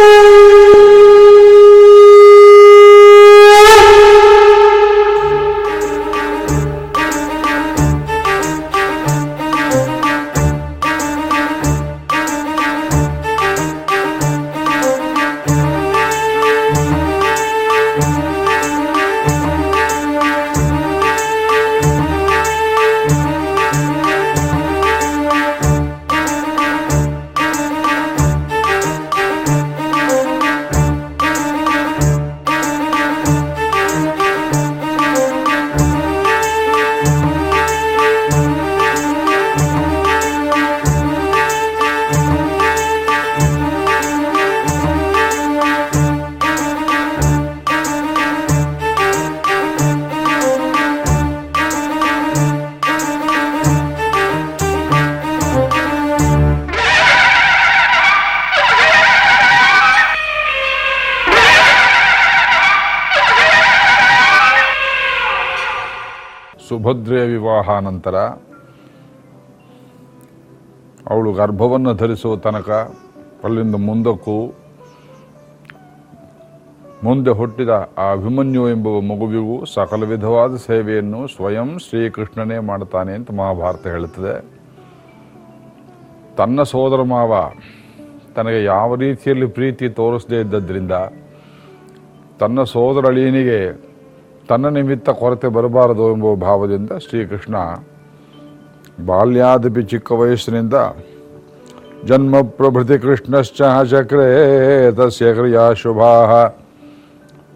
Amém. ವಿವಾಹ ನಂತರ ಅವಳು ಗರ್ಭವನ್ನು ಧರಿಸುವ ತನಕ ಅಲ್ಲಿಂದ ಮುಂದಕ್ಕೂ ಮುಂದೆ ಹುಟ್ಟಿದ ಆ ಅಭಿಮನ್ಯು ಎಂಬ ಮಗುವಿಗೂ ಸಕಲ ವಿಧವಾದ ಸೇವೆಯನ್ನು ಸ್ವಯಂ ಶ್ರೀಕೃಷ್ಣನೇ ಮಾಡ್ತಾನೆ ಅಂತ ಮಹಾಭಾರತ ಹೇಳುತ್ತದೆ. ತನ್ನ ಸೋದರ ಮಾವ ತನಗೆ ಯಾವ ರೀತಿಯಲ್ಲಿ ಪ್ರೀತಿ ತೋರಿಸದೇ ಇದ್ದದ್ರಿಂದ ತನ್ನ ಸೋದರಳೀನಿಗೆ ತನ್ನ ನಿಮಿತ್ತ ಕೊರತೆ ಬರಬಾರದು ಎಂಬ ಭಾವದಿಂದ ಶ್ರೀಕೃಷ್ಣ ಬಾಲ್ಯಾದಪಿ ಚಿಕ್ಕ ವಯಸ್ಸಿನಿಂದ ಜನ್ಮ ಪ್ರಭೃತಿ ಕೃಷ್ಣಶ್ಚ ಚಕ್ರೇ ತಸ್ಯ ಕ್ರಿಯಾ ಶುಭಾ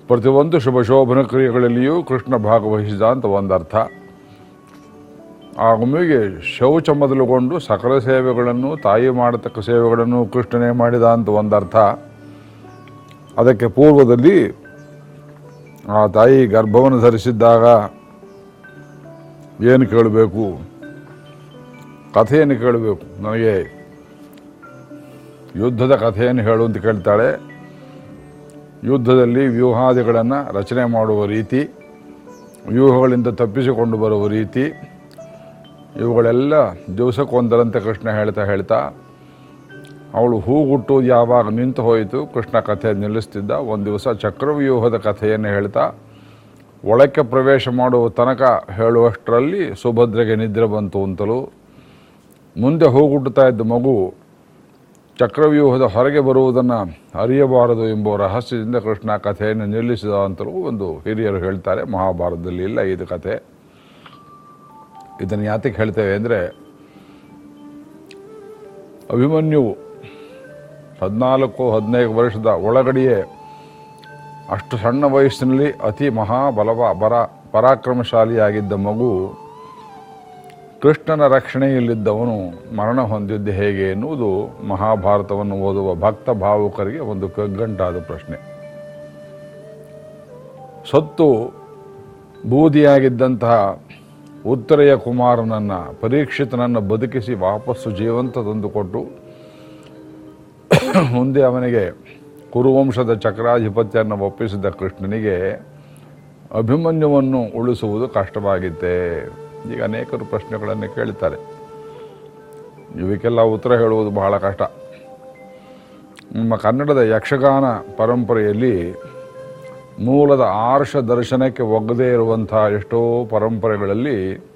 ಪ್ರತಿಯೊಂದು ಶುಭ ಶೋಭನ ಕ್ರಿಯೆಗಳಲ್ಲಿಯೂ ಕೃಷ್ಣ ಭಾಗವಹಿಸಿದ ಅಂತ ಒಂದರ್ಥ. ಆ ಒಮ್ಮೆಗೆ ಶೌಚ ಮೊದಲುಗೊಂಡು ಸಕಲ ಸೇವೆಗಳನ್ನು, ತಾಯಿ ಮಾಡತಕ್ಕ ಸೇವೆಗಳನ್ನು ಕೃಷ್ಣನೇ ಮಾಡಿದ ಅಂತ ಒಂದರ್ಥ. ಅದಕ್ಕೆ ಪೂರ್ವದಲ್ಲಿ ಆ ತಾಯಿ ಗರ್ಭವನ್ನು ಧರಿಸಿದ್ದಾಗ ಏನು ಕೇಳಬೇಕು? ಕಥೆಯನ್ನು ಕೇಳಬೇಕು. ನನಗೆ ಯುದ್ಧದ ಕಥೆಯನ್ನು ಹೇಳು ಅಂತ ಕೇಳ್ತಾಳೆ. ಯುದ್ಧದಲ್ಲಿ ವ್ಯೂಹಾದಿಗಳನ್ನು ರಚನೆ ಮಾಡುವ ರೀತಿ, ವ್ಯೂಹಗಳಿಂದ ತಪ್ಪಿಸಿಕೊಂಡು ಬರುವ ರೀತಿ, ಇವುಗಳೆಲ್ಲ ದಿವಸಕ್ಕೊಂದರಂತೆ ಕೃಷ್ಣ ಹೇಳ್ತಾ ಹೇಳ್ತಾ ಅವಳು ಹೂಗುಟ್ಟು ಯಾವಾಗ ನಿಂತು ಹೋಯಿತು, ಕೃಷ್ಣ ಕಥೆ ನಿಲ್ಲಿಸ್ತಿದ್ದ, ಒಂದು ದಿವಸ ಚಕ್ರವ್ಯೂಹದ ಕಥೆಯನ್ನು ಹೇಳ್ತಾ, ಒಳಕ್ಕೆ ಪ್ರವೇಶ ಮಾಡುವ ತನಕ ಹೇಳುವಷ್ಟರಲ್ಲಿ ಸುಭದ್ರೆಗೆ ನಿದ್ರೆ ಬಂತು ಅಂತಲೂ. ಮುಂದೆ ಹೂಗುಟ್ಟುತ್ತಾ ಇದ್ದ ಮಗು ಚಕ್ರವ್ಯೂಹದ ಹೊರಗೆ ಬರುವುದನ್ನು ಅರಿಯಬಾರದು ಎಂಬ ರಹಸ್ಯದಿಂದ ಕೃಷ್ಣ ಕಥೆಯನ್ನು ನಿಲ್ಲಿಸಿದ ಅಂತಲೂ ಒಂದು ಹಿರಿಯರು ಹೇಳ್ತಾರೆ, ಮಹಾಭಾರತದಲ್ಲಿ ಇಲ್ಲ ಇದು ಕಥೆ. ಇದನ್ನು ಯಾತಕ್ಕೆ ಹೇಳ್ತೇವೆ ಅಂದರೆ, ಅಭಿಮನ್ಯು ಹದಿನಾಲ್ಕು, ಹದಿನೈದು ವರ್ಷದ ಒಳಗಡೆಯೇ ಅಷ್ಟು ಸಣ್ಣ ವಯಸ್ಸಿನಲ್ಲಿ ಅತಿ ಮಹಾಬಲವ, ಬರ, ಪರಾಕ್ರಮಶಾಲಿಯಾಗಿದ್ದ ಮಗು ಕೃಷ್ಣನ ರಕ್ಷಣೆಯಲ್ಲಿದ್ದವನು ಮರಣ ಹೊಂದಿದ್ದು ಹೇಗೆ ಎನ್ನುವುದು ಮಹಾಭಾರತವನ್ನು ಓದುವ ಭಕ್ತ ಭಾವುಕರಿಗೆ ಒಂದು ಕಗ್ಗಂಟಾದ ಪ್ರಶ್ನೆ. ಸತ್ತು ಬೂದಿಯಾಗಿದ್ದಂತಹ ಉತ್ತರೆಯ ಕುಮಾರನನ್ನು ಪರೀಕ್ಷಿತನನ್ನು ಬದುಕಿಸಿ ವಾಪಸ್ಸು ಜೀವಂತ ತಂದುಕೊಟ್ಟು ಮುಂದೆ ಅವನಿಗೆ ಕುರುವಂಶದ ಚಕ್ರಾಧಿಪತ್ಯನ್ನು ಒಪ್ಪಿಸಿದ ಕೃಷ್ಣನಿಗೆ ಅಭಿಮನ್ಯುವನ್ನು ಉಳಿಸುವುದು ಕಷ್ಟವಾಗಿತ್ತೆ. ಈಗ ಅನೇಕರು ಪ್ರಶ್ನೆಗಳನ್ನು ಕೇಳ್ತಾರೆ. ಇವಕ್ಕೆಲ್ಲ ಉತ್ತರ ಹೇಳುವುದು ಬಹಳ ಕಷ್ಟ. ನಮ್ಮ ಕನ್ನಡದ ಯಕ್ಷಗಾನ ಪರಂಪರೆಯಲ್ಲಿ ಮೂಲದ ಆರ್ಷ ದರ್ಶನಕ್ಕೆ ಒಗ್ಗದೇ ಇರುವಂಥ ಎಷ್ಟೋ ಪರಂಪರೆಗಳಲ್ಲಿ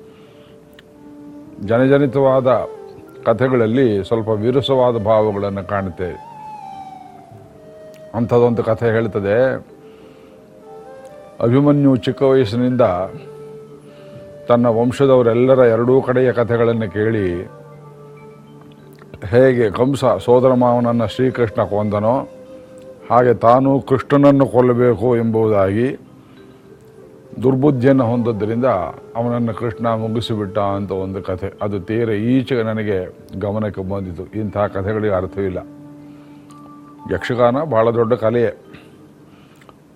ಜನಜನಿತವಾದ ಕಥೆಗಳಲ್ಲಿ ಸ್ವಲ್ಪ ವಿರಸವಾದ ಭಾವಗಳನ್ನು ಕಾಣುತ್ತೇವೆ. ಅಂಥದ್ದೊಂದು ಕಥೆ ಹೇಳ್ತದೆ. ಅಭಿಮನ್ಯು ಚಿಕ್ಕ ವಯಸ್ಸಿನಿಂದ ತನ್ನ ವಂಶದವರೆಲ್ಲರ ಎರಡೂ ಕಡೆಯ ಕಥೆಗಳನ್ನು ಕೇಳಿ, ಹೇಗೆ ಕಂಸ ಸೋದರ ಮಾವನನ್ನು ಶ್ರೀಕೃಷ್ಣ ಕೊಂದನೋ, ಹಾಗೆ ತಾನು ಕೃಷ್ಣನನ್ನು ಕೊಲ್ಲಬೇಕು ಎಂಬುದಾಗಿ ದುರ್ಬುದ್ಧಿಯನ್ನು ಹೊಂದದ್ದರಿಂದ ಅವನನ್ನು ಕೃಷ್ಣ ಮುಗಿಸಿಬಿಟ್ಟ ಅಂತ ಒಂದು ಕಥೆ. ಅದು ತೀರ ಈಚೆಗೆ ನನಗೆ ಗಮನಕ್ಕೆ ಬಂದಿತು. ಇಂಥ ಕಥೆಗಳಿಗೆ ಅರ್ಥವಿಲ್ಲ. ಯಕ್ಷಗಾನ ಭಾಳ ದೊಡ್ಡ ಕಲೆಯೇ.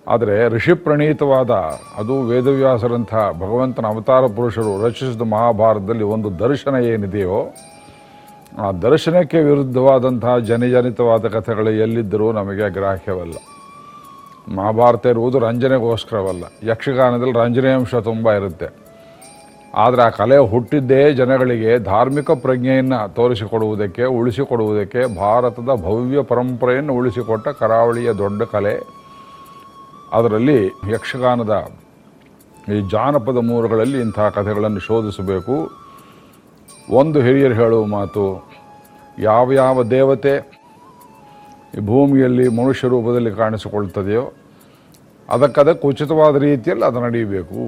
ಆದರೆ ಋಷಿ ಪ್ರಣೀತವಾದ, ಅದು ವೇದವ್ಯಾಸರಂಥ ಭಗವಂತನ ಅವತಾರ ಪುರುಷರು ರಚಿಸಿದ ಮಹಾಭಾರತದಲ್ಲಿ ಒಂದು ದರ್ಶನ ಏನಿದೆಯೋ, ಆ ದರ್ಶನಕ್ಕೆ ವಿರುದ್ಧವಾದಂತಹ ಜನಜನಿತವಾದ ಕಥೆಗಳು ಎಲ್ಲಿದ್ದರೂ ನಮಗೆ ಗ್ರಾಹ್ಯವಲ್ಲ. ಮಹಾಭಾರತ ಇರುವುದು ರಂಜನೆಗೋಸ್ಕರವಲ್ಲ. ಯಕ್ಷಗಾನದಲ್ಲಿ ರಂಜನೆ ಅಂಶ ತುಂಬ ಇರುತ್ತೆ. ಆದರೆ ಆ ಕಲೆ ಹುಟ್ಟಿದ್ದೇ ಜನಗಳಿಗೆ ಧಾರ್ಮಿಕ ಪ್ರಜ್ಞೆಯನ್ನು ತೋರಿಸಿಕೊಡುವುದಕ್ಕೆ, ಉಳಿಸಿಕೊಡುವುದಕ್ಕೆ, ಭಾರತದ ಭವ್ಯ ಪರಂಪರೆಯನ್ನು ಉಳಿಸಿಕೊಟ್ಟ ಕರಾವಳಿಯ ದೊಡ್ಡ ಕಲೆ. ಅದರಲ್ಲಿ ಯಕ್ಷಗಾನದ ಈ ಜಾನಪದ ಮೂರುಗಳಲ್ಲಿ ಇಂತಹ ಕಥೆಗಳನ್ನು ಶೋಧಿಸಬೇಕು. ಒಂದು ಹಿರಿಯರು ಹೇಳುವ ಮಾತು, ಯಾವ ಯಾವ ದೇವತೆ ಈ ಭೂಮಿಯಲ್ಲಿ ಮನುಷ್ಯ ರೂಪದಲ್ಲಿ ಕಾಣಿಸಿಕೊಳ್ತದೆಯೋ ಅದಕ್ಕದಕ್ಕೆ ಉಚಿತವಾದ ರೀತಿಯಲ್ಲಿ ಅದು ನಡೆಯಬೇಕು.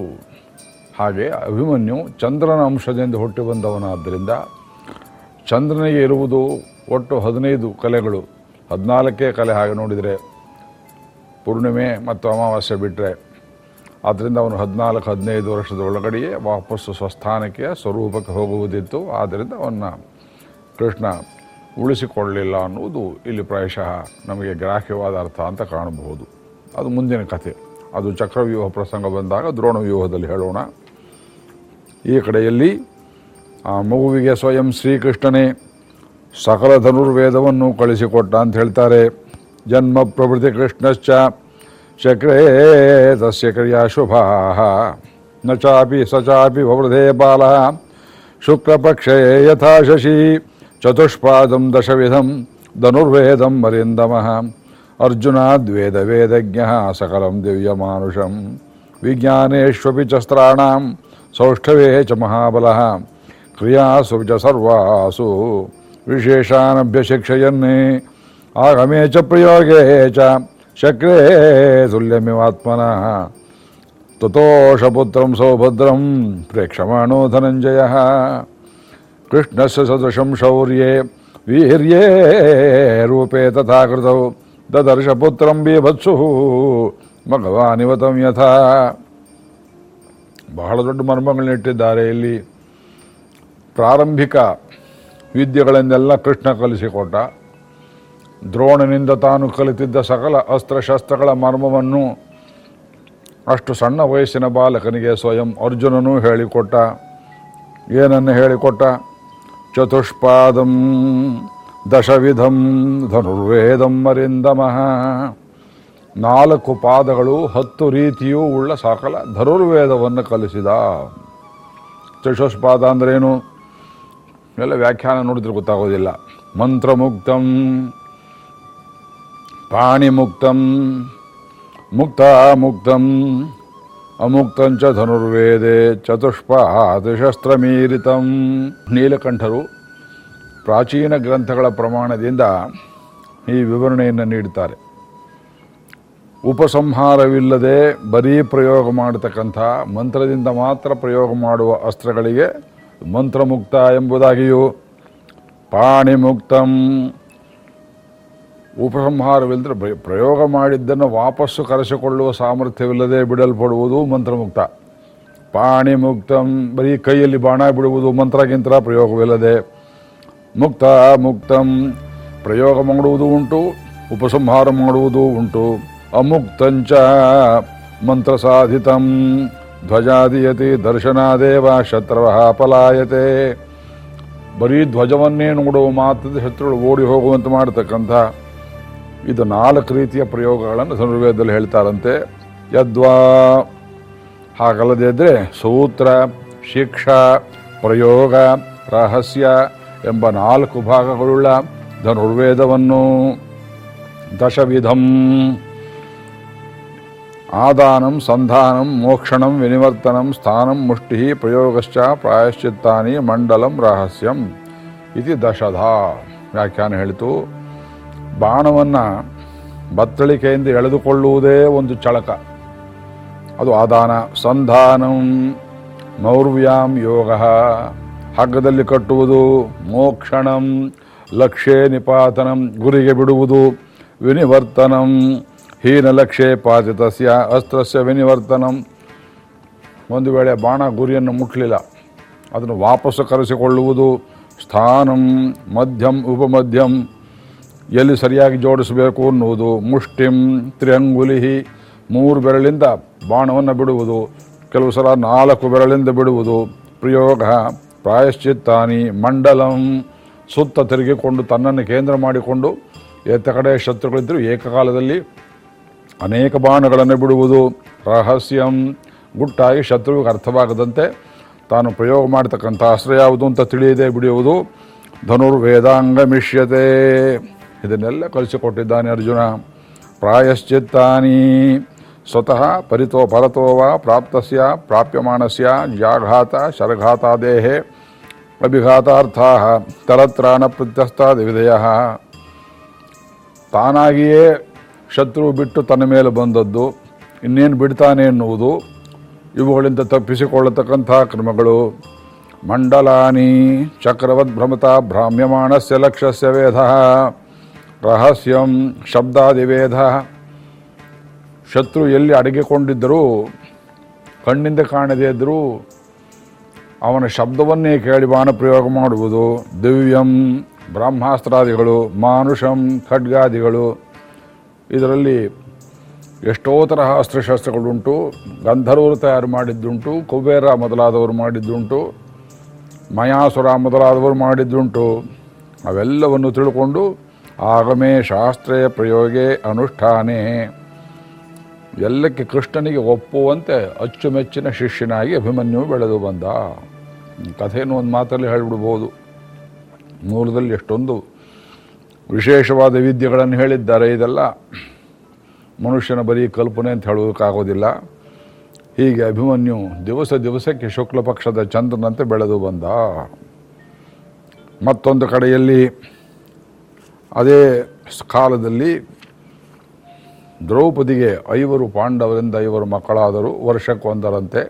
ಹಾಗೆ ಅಭಿಮನ್ಯು ಚಂದ್ರನ ಅಂಶದಿಂದ ಹುಟ್ಟಿ ಬಂದವನಾದ್ದರಿಂದ ಚಂದ್ರನಿಗೆ ಇರುವುದು ಒಟ್ಟು ಹದಿನೈದು ಕಲೆಗಳು. ಹದಿನಾಲ್ಕೇ ಕಲೆ ಹಾಗೆ ನೋಡಿದರೆ ಪೂರ್ಣಿಮೆ ಮತ್ತು ಅಮಾವಾಸ್ಯೆ ಬಿಟ್ಟರೆ ಆದ್ದರಿಂದ ಅವನು ಹದಿನಾಲ್ಕು, ಹದಿನೈದು ವರ್ಷದ ಒಳಗಡೆಯೇ ವಾಪಸ್ಸು ಸ್ವಸ್ಥಾನಕ್ಕೆ ಸ್ವರೂಪಕ್ಕೆ ಹೋಗುವುದಿತ್ತು. ಆದ್ದರಿಂದ ಅವನ್ನ ಕೃಷ್ಣ ಉಳಿಸಿಕೊಳ್ಳಲಿಲ್ಲ ಅನ್ನುವುದು ಇಲ್ಲಿ ಪ್ರಾಯಶಃ ನಮಗೆ ಗ್ರಾಹ್ಯವಾದ ಅರ್ಥ ಅಂತ ಕಾಣಬಹುದು. ಅದು ಮುಂದಿನ ಕಥೆ. ಅದು ಚಕ್ರವ್ಯೂಹ ಪ್ರಸಂಗ ಬಂದಾಗ ದ್ರೋಣ ವ್ಯೂಹದಲ್ಲಿ ಹೇಳೋಣ. ಈ ಕಡೆಯಲ್ಲಿ ಆ ಮಗುವಿಗೆ ಸ್ವಯಂ ಶ್ರೀಕೃಷ್ಣನೇ ಸಕಲ ಧನುರ್ವೇದವನ್ನು ಕಳಿಸಿಕೊಟ್ಟ ಅಂತ ಹೇಳ್ತಾರೆ ಜನ್ಮ ಪ್ರಭೃತಿ ಕೃಷ್ಣಶ್ಚ ಚಕ್ರೇ ತಸ್ಯ ಕ್ರಿಯಾ ಶುಭಾ ನ ಚಾಪಿ ಸ ಚಾಪಿ ವವೃಧೇ ಬಾಲ. ಶಶಿ ಚತುಷ್ಪಾದಂ ದಶವಿಧಂ ಧನುರ್ವೇದಂ ಮರಿಂದಮಃ ಅರ್ಜುನಾದ್ವೇದ ವೇದಜ್ಞ ಸಕಲಂ ದಿವ್ಯಮಾನುಷಂ. ವಿಜ್ಞಾನೇಶ್ವಪಿ ಚ सौष्ठवे च महाबलः। क्रियासु च सर्वासु। विशेषानभ्यशिक्षयन् आगमे च प्रयोगे च शक्रे तुल्यमिवात्मनः। ततोषपुत्रं सौभद्रं प्रेक्षमाणो धनञ्जयः। कृष्णस्य सदृशं शौर्ये वीर्ये रूपे तथा कृतौ। ददर्शपुत्रं बीभत्सुः। भगवानिवतं यथा। ಬಹಳ ದೊಡ್ಡ ಮರ್ಮಗಳನ್ನಿಟ್ಟಿದ್ದಾರೆ ಇಲ್ಲಿ ಪ್ರಾರಂಭಿಕ ವಿದ್ಯೆಗಳನ್ನೆಲ್ಲ ಕೃಷ್ಣ ಕಲಿಸಿಕೊಟ್ಟ. ದ್ರೋಣನಿಂದ ತಾನು ಕಲಿತಿದ್ದ ಸಕಲ ಅಸ್ತ್ರಶಸ್ತ್ರಗಳ ಮರ್ಮವನ್ನು ಅಷ್ಟು ಸಣ್ಣ ವಯಸ್ಸಿನ ಬಾಲಕನಿಗೆ ಸ್ವಯಂ ಅರ್ಜುನನೂ ಹೇಳಿಕೊಟ್ಟ. ಏನನ್ನು ಹೇಳಿಕೊಟ್ಟ? ಚತುಷ್ಪಾದಂ ದಶವಿಧಂ ಧನುರ್ವೇದಂ ಮರಿಂದಮಃ. ನಾಲ್ಕು ಪಾದಗಳು ಹತ್ತು ರೀತಿಯೂ ಉಳ್ಳ ಸಕಲ. ಧನುರ್ವೇದವನ್ನು ಕಲಿಸಿದ. ಚತುಷ್ಪಾದ ಅಂದ್ರೇನು? ಎಲ್ಲ ವ್ಯಾಖ್ಯಾನ ನೋಡಿದ್ರೆ ಗೊತ್ತಾಗೋದಿಲ್ಲ. ಮಂತ್ರಮುಕ್ತಂ, ಪಾಣಿಮುಕ್ತಂ, ಮುಕ್ತಾಮುಕ್ತಂ, ಅಮುಕ್ತಂಚ ಧನುರ್ವೇದೆ ಚತುಷ್ಪಾದಶಸ್ತ್ರಮೀರಿತಂ ನೀಲಕಂಠರು ಪ್ರಾಚೀನ ಗ್ರಂಥಗಳ ಪ್ರಮಾಣದಿಂದ ಈ ವಿವರಣೆಯನ್ನು ನೀಡುತ್ತಾರೆ. ಉಪಸಂಹಾರವಿಲ್ಲದೆ ಬರೀ ಪ್ರಯೋಗ ಮಾಡತಕ್ಕಂಥ ಮಂತ್ರದಿಂದ ಮಾತ್ರ ಪ್ರಯೋಗ ಮಾಡುವ ಅಸ್ತ್ರಗಳಿಗೆ ಮಂತ್ರಮುಕ್ತ ಎಂಬುದಾಗಿಯೂ ಪಾಣಿಮುಕ್ತಂ. ಉಪಸಂಹಾರವಿಲ್ಲದೆ ಪ್ರಯೋಗ ಮಾಡಿದ್ದನ್ನು ವಾಪಸ್ಸು ಕರೆಸಿಕೊಳ್ಳುವ ಸಾಮರ್ಥ್ಯವಿಲ್ಲದೆ ಬಿಡಲ್ಪಡುವುದು ಮಂತ್ರಮುಕ್ತ. ಪಾಣಿಮುಕ್ತಂ, ಬರೀ ಕೈಯಲ್ಲಿ ಬಾಣ ಬಿಡುವುದು ಮಂತ್ರಗಿಂತ ಪ್ರಯೋಗವಿಲ್ಲದೆ ಮುಕ್ತ, ಮುಕ್ತಂ. ಪ್ರಯೋಗ ಮಾಡುವುದು ಉಂಟು, ಉಪಸಂಹಾರ ಮಾಡುವುದು ಉಂಟು. ಅಮುಕ್ತಂಚ ಮಂತ್ರ ಸಾಧಿತಂ ಧ್ವಜಾದಿಯತಿ ದರ್ಶನಾದೇವ ಶತ್ರವ ಪಲಾಯತೆ. ಬರೀ ಧ್ವಜವನ್ನೇ ನೋಡುವ ಮಾತ್ರದ ಶತ್ರುಗಳು ಓಡಿ ಹೋಗುವಂತೆ ಮಾಡತಕ್ಕಂಥ ಇದು ನಾಲ್ಕು ರೀತಿಯ ಪ್ರಯೋಗಗಳನ್ನು ಧನುರ್ವೇದದಲ್ಲಿ ಹೇಳ್ತಾರಂತೆ. ಯದ್ವಾ ಹಾಗಲ್ಲದೇ ಇದ್ದರೆ ಸೂತ್ರ, ಶಿಕ್ಷಾ, ಪ್ರಯೋಗ, ರಹಸ್ಯ ಎಂಬ ನಾಲ್ಕು ಭಾಗಗಳುಳ್ಳ ಧನುರ್ವೇದವನ್ನು ದಶವಿಧಂ. ಆದಾನಂ, ಸಂಧಾನಂ, ಮೋಕ್ಷಣಂ, ವಿನಿವರ್ತನಂ, ಸ್ಥಾನಂ, ಮುಷ್ಟಿ, ಪ್ರಯೋಗಶ್ಚ, ಪ್ರಾಯಶ್ಚಿತ್ತಾನಿ, ಮಂಡಲಂ, ರಹಸ್ಯಂ ಇತಿ ದಶಧ. ವ್ಯಾಖ್ಯಾನ ಹೇಳಿತು. ಬಾಣವನ್ನು ಬತ್ತಳಿಕೆಯಿಂದ ಎಳೆದುಕೊಳ್ಳುವುದೇ ಒಂದು ಚಳಕ. ಅದು ಆದಾನ, ಸಂಧಾನಂ, ಮೌರ್ವ್ಯಾಂ ಯೋಗ. ಹಗ್ಗದಲ್ಲಿ ಕಟ್ಟುವುದು, ಮೋಕ್ಷಣಂ, ಲಕ್ಷ್ಯೇ ನಿಪಾತನಂ, ಗುರಿಗೆ ಬಿಡುವುದು, ವಿನಿವರ್ತನಂ ಹೀನ ಪಾತಿ ತಸ್ಯ ಅಸ್ತ್ರಸ್ಯ ವಿನಿವರ್ತನಂ. ಒಂದು ವೇಳೆ ಬಾಣ ಗುರಿಯನ್ನು ಮುಟ್ಟಲಿಲ್ಲ ಅದನ್ನು ವಾಪಸ್ಸು ಕರೆಸಿಕೊಳ್ಳುವುದು ಸ್ಥಾನಂ ಮಧ್ಯಂ ಉಪಮಧ್ಯಂ. ಎಲ್ಲಿ ಸರಿಯಾಗಿ ಜೋಡಿಸಬೇಕು ಅನ್ನುವುದು ಮುಷ್ಟಿಂ ತ್ರಿಯಂಗುಲಿಹಿ. ಮೂರು ಬೆರಳಿಂದ ಬಾಣವನ್ನು ಬಿಡುವುದು, ಕೆಲವು ಸಲ ನಾಲ್ಕು ಬೆರಳಿಂದ ಬಿಡುವುದು. ಪ್ರಯೋಗ ಪ್ರಾಯಶ್ಚಿತ್ತಾನಿ ಮಂಡಲಂ. ಸುತ್ತ ತಿರುಗಿಕೊಂಡು ತನ್ನನ್ನು ಕೇಂದ್ರ ಮಾಡಿಕೊಂಡು ಎತ್ತ ಕಡೆ ಶತ್ರುಗಳಿದ್ದರೂ ಏಕಕಾಲದಲ್ಲಿ ಅನೇಕ ಬಾಣಗಳನ್ನು ಬಿಡುವುದು ರಹಸ್ಯಂ. ಗುಟ್ಟಾಗಿ ಶತ್ರುವಿಗೆ ಅರ್ಥವಾಗದಂತೆ ತಾನು ಪ್ರಯೋಗ ಮಾಡ್ತಕ್ಕಂಥ ಅಸ್ತ್ರ ಯಾವುದು ಅಂತ ತಿಳಿಯದೆ ಬಿಡುವುದು ಧನುರ್ವೇದಾಂಗ ಮಿಷ್ಯತೆ ಇದನ್ನೆಲ್ಲ ಕಲಿಸಿಕೊಟ್ಟಿದ್ದಾನೆ ಅರ್ಜುನ. ಪ್ರಾಯಶ್ಚಿತ್ತಾನಿ. ಸ್ವತಃ ಪರಿತೋ ಪರತೋವ ಪ್ರಾಪ್ತಸ್ಯ ಪ್ರಾಪ್ಯಮಾನಸ್ಯ ಜಾಘಾತ ಶರಘಾತಾದೇಹೇ ಅಭಿಘಾತಾರ್ಥಾ ತರತ್ರಾಣ ಪ್ರತ್ಯಸ್ತಾದ ವಿಧೇಯ ತಾನಾಗಿಯೇ ಶತ್ರು ಬಿಟ್ಟು ತನ್ನ ಮೇಲೆ ಬಂದದ್ದು, ಇನ್ನೇನು ಬಿಡ್ತಾನೆ ಎನ್ನುವುದು ಇವುಗಳಿಂದ ತಪ್ಪಿಸಿಕೊಳ್ಳತಕ್ಕಂಥ ಕ್ರಮಗಳು. ಮಂಡಲಾನಿ ಚಕ್ರವದ್ ಭ್ರಮತ ಭ್ರಾಮ್ಯಮಾಣಸ್ಯ ಲಕ್ಷ್ಯಸ್ಯ ವೇದ, ರಹಸ್ಯಂ ಶಬ್ದಾದಿವೇಧ ಶತ್ರು ಎಲ್ಲಿ ಅಡಗಿಕೊಂಡಿದ್ದರೂ, ಕಣ್ಣಿಂದ ಕಾಣದೇ ಇದ್ದರೂ ಅವನ ಶಬ್ದವನ್ನೇ ಕೇಳಿ ಬಾಣ ಪ್ರಯೋಗ ಮಾಡುವುದು. ದಿವ್ಯಂ ಬ್ರಹ್ಮಾಸ್ತ್ರಾದಿಗಳು, ಮಾನುಷಂ ಖಡ್ಗಾದಿಗಳು ಇದರಲ್ಲಿ ಎಷ್ಟೋ ತರಹ ಅಸ್ತ್ರಶಸ್ತ್ರಗಳುಂಟು, ಗಂಧರ್ವರು ತಯಾರು ಮಾಡಿದ್ದುಂಟು, ಕುಬೇರ ಮೊದಲಾದವರು ಮಾಡಿದ್ದುಂಟು, ಮಯಾಸುರ ಮೊದಲಾದವರು ಮಾಡಿದ್ದುಂಟು, ಅವೆಲ್ಲವನ್ನು ತಿಳ್ಕೊಂಡು ಆಗಮೇ ಶಾಸ್ತ್ರೀಯ ಪ್ರಯೋಗೇ ಅನುಷ್ಠಾನೇ. ಎಲ್ಲಕ್ಕೆ ಕೃಷ್ಣನಿಗೆ ಒಪ್ಪುವಂತೆ ಅಚ್ಚುಮೆಚ್ಚಿನ ಶಿಷ್ಯನಾಗಿ ಅಭಿಮನ್ಯು ಬೆಳೆದು ಬಂದ. ಕಥೆಯನ್ನು ಒಂದು ಮಾತಲ್ಲಿ ಹೇಳಿಬಿಡ್ಬೋದು. ಮೂಲದಲ್ಲಿ ಎಷ್ಟೊಂದು ವಿಶೇಷವಾದ ವಿದ್ಯೆಗಳನ್ನು ಹೇಳಿದ್ದಾರೆ. ಇದೆಲ್ಲ ಮನುಷ್ಯನ ಬರೀ ಕಲ್ಪನೆ ಅಂತ ಹೇಳೋದಕ್ಕಾಗೋದಿಲ್ಲ ಹೀಗೆ ಅಭಿಮನ್ಯು ದಿವಸ ದಿವಸಕ್ಕೆ ಶುಕ್ಲ ಪಕ್ಷದ ಚಂದ್ರನಂತೆ ಬೆಳೆದು ಬಂದ. ಮತ್ತೊಂದು ಕಡೆಯಲ್ಲಿ ಅದೇ ಕಾಲದಲ್ಲಿ ದ್ರೌಪದಿಗೆ ಐವರು ಪಾಂಡವರಿಂದ ಐವರು ಮಕ್ಕಳಾದರು. ವರ್ಷಕ್ಕೊಂದರಂತೆ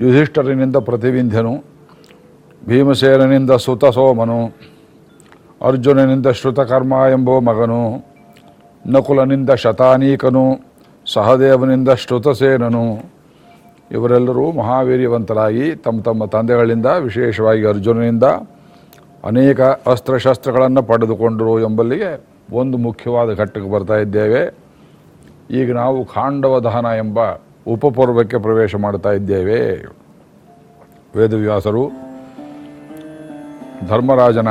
ಯುಧಿಷ್ಠರಿನಿಂದ ಪ್ರತಿವಿಂಧ್ಯನು ಭೀಮಸೇನನಿಂದ ಸುತ ಸೋಮನು ಅರ್ಜುನನಿಂದ ಶ್ರುತಕರ್ಮ ಎಂಬೋ ಮಗನು, ನಕುಲನಿಂದ ಶತಾನೀಕನು, ಸಹದೇವನಿಂದ ಶ್ರುತಸೇನನು. ಇವರೆಲ್ಲರೂ ಮಹಾವೀರ್ಯವಂತರಾಗಿ ತಮ್ಮ ತಮ್ಮ ತಂದೆಗಳಿಂದ, ವಿಶೇಷವಾಗಿ ಅರ್ಜುನನಿಂದ ಅನೇಕ ಅಸ್ತ್ರಶಸ್ತ್ರಗಳನ್ನು ಪಡೆದುಕೊಂಡರು ಎಂಬಲ್ಲಿಗೆ ಒಂದು ಮುಖ್ಯವಾದ ಘಟ್ಟಕ್ಕೆ ಬರ್ತಾ ಇದ್ದೇವೆ. ಈಗ ನಾವು ಖಾಂಡವದಹನ ಎಂಬ ಉಪಪರ್ವಕ್ಕೆ ಪ್ರವೇಶ ಮಾಡ್ತಾ ಇದ್ದೇವೆ. ವೇದವ್ಯಾಸರು, ಧರ್ಮರಾಜನ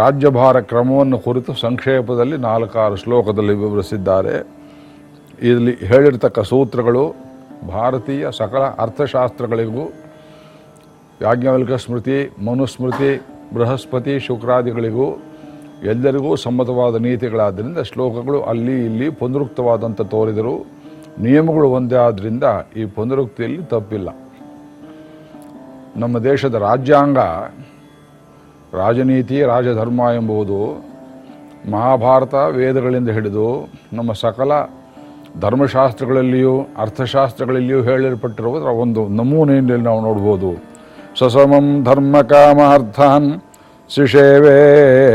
ರಾಜ್ಯಭಾರ ಕ್ರಮವನ್ನು ಕುರಿತು ಸಂಕ್ಷೇಪದಲ್ಲಿ ನಾಲ್ಕಾರು ಶ್ಲೋಕದಲ್ಲಿ ವಿವರಿಸಿದ್ದಾರೆ. ಇಲ್ಲಿ ಹೇಳಿರ್ತಕ್ಕ ಸೂತ್ರಗಳು ಭಾರತೀಯ ಸಕಲ ಅರ್ಥಶಾಸ್ತ್ರಗಳಿಗೂ ಯಾಜ್ಞವಲ್ಕ ಸ್ಮೃತಿ, ಮನುಸ್ಮೃತಿ, ಬೃಹಸ್ಪತಿ, ಶುಕ್ರಾದಿಗಳಿಗೂ ಎಲ್ಲರಿಗೂ ಸಮ್ಮತವಾದ ನೀತಿಗಳಾದ್ದರಿಂದ ಶ್ಲೋಕಗಳು ಅಲ್ಲಿ ಇಲ್ಲಿ ಪುನರುಕ್ತವಾದಂಥ ತೋರಿದರು ನಿಯಮಗಳು ಒಂದೇ ಆದ್ದರಿಂದ ಈ ಪುನರುಕ್ತಿಯಲ್ಲಿ ತಪ್ಪಿಲ್ಲ. ನಮ್ಮ ದೇಶದ ರಾಜ್ಯಾಂಗ ರಾಜನೀತಿ, ರಾಜಧರ್ಮ ಎಂಬುದು ಮಹಾಭಾರತ ವೇದಗಳಿಂದ ಹಿಡಿದು ನಮ್ಮ ಸಕಲ ಧರ್ಮಶಾಸ್ತ್ರಗಳಲ್ಲಿಯೂ, ಅರ್ಥಶಾಸ್ತ್ರಗಳಲ್ಲಿಯೂ ಹೇಳಿರಪಟ್ಟಿರುವುದರ ಒಂದು ನಮೂನೆಯಲ್ಲಿ ನಾವು ನೋಡ್ಬೋದು. ಸಸಮಂ ಧರ್ಮ ಕಾಮಾರ್ಥಾನ್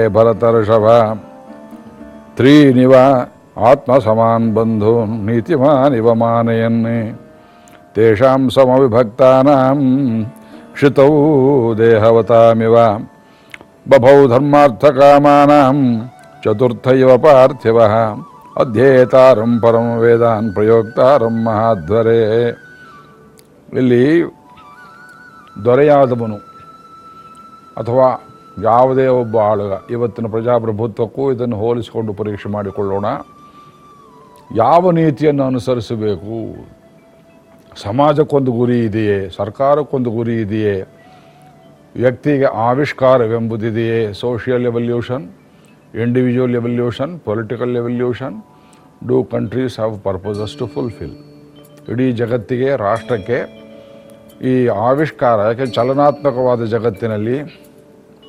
ಭರತರ್ಷಭ. ತ್ರೀನಿವ ಆತ್ಮ ಸಮಾನ್ ಬಂಧು ನೀತಿಮಾನ್ ಇವ ತೇಷಾಂ ಸಮವಿಭಕ್ತಾನಾಂ ಕ್ಷಿತೌ ದೇಹವತಾಮಿವ. ಬಭೌ ಧರ್ಮಾರ್ಥಕಾಮಾನಾಂ ಚತುರ್ಥ ಚತುರ್ಥೈವ ಪಾರ್ಥಿವ ಅಧ್ಯೇತಾರಂ ಪರಮ ವೇದಾನ್ ಪ್ರಯೋಕ್ತಾರಂ ಮಹಾಧ್ವರೇ ಇಲ್ಲಿ ದೊರೆಯಾದವನು ಅಥವಾ ಯಾವುದೇ ಒಬ್ಬ ಆಳುಗ, ಇವತ್ತಿನ ಪ್ರಜಾಪ್ರಭುತ್ವಕ್ಕೂ ಇದನ್ನು ಹೋಲಿಸಿಕೊಂಡು ಪರೀಕ್ಷೆ ಮಾಡಿಕೊಳ್ಳೋಣ. ಯಾವ ನೀತಿಯನ್ನು ಅನುಸರಿಸಬೇಕು? ಸಮಾಜಕ್ಕೊಂದು ಗುರಿ ಇದೆಯೇ? ಸರ್ಕಾರಕ್ಕೊಂದು ಗುರಿ ಇದೆಯೇ? ವ್ಯಕ್ತಿಗೆ ಆವಿಷ್ಕಾರವೆಂಬುದಿದೆಯೇ social evolution individual evolution political evolution do countries have purposes to fulfil ಇಡೀ ಜಗತ್ತಿಗೆ, ರಾಷ್ಟ್ರಕ್ಕೆ ಈ ಆವಿಷ್ಕಾರ, ಯಾಕೆ ಚಲನಾತ್ಮಕವಾದ ಜಗತ್ತಿನಲ್ಲಿ,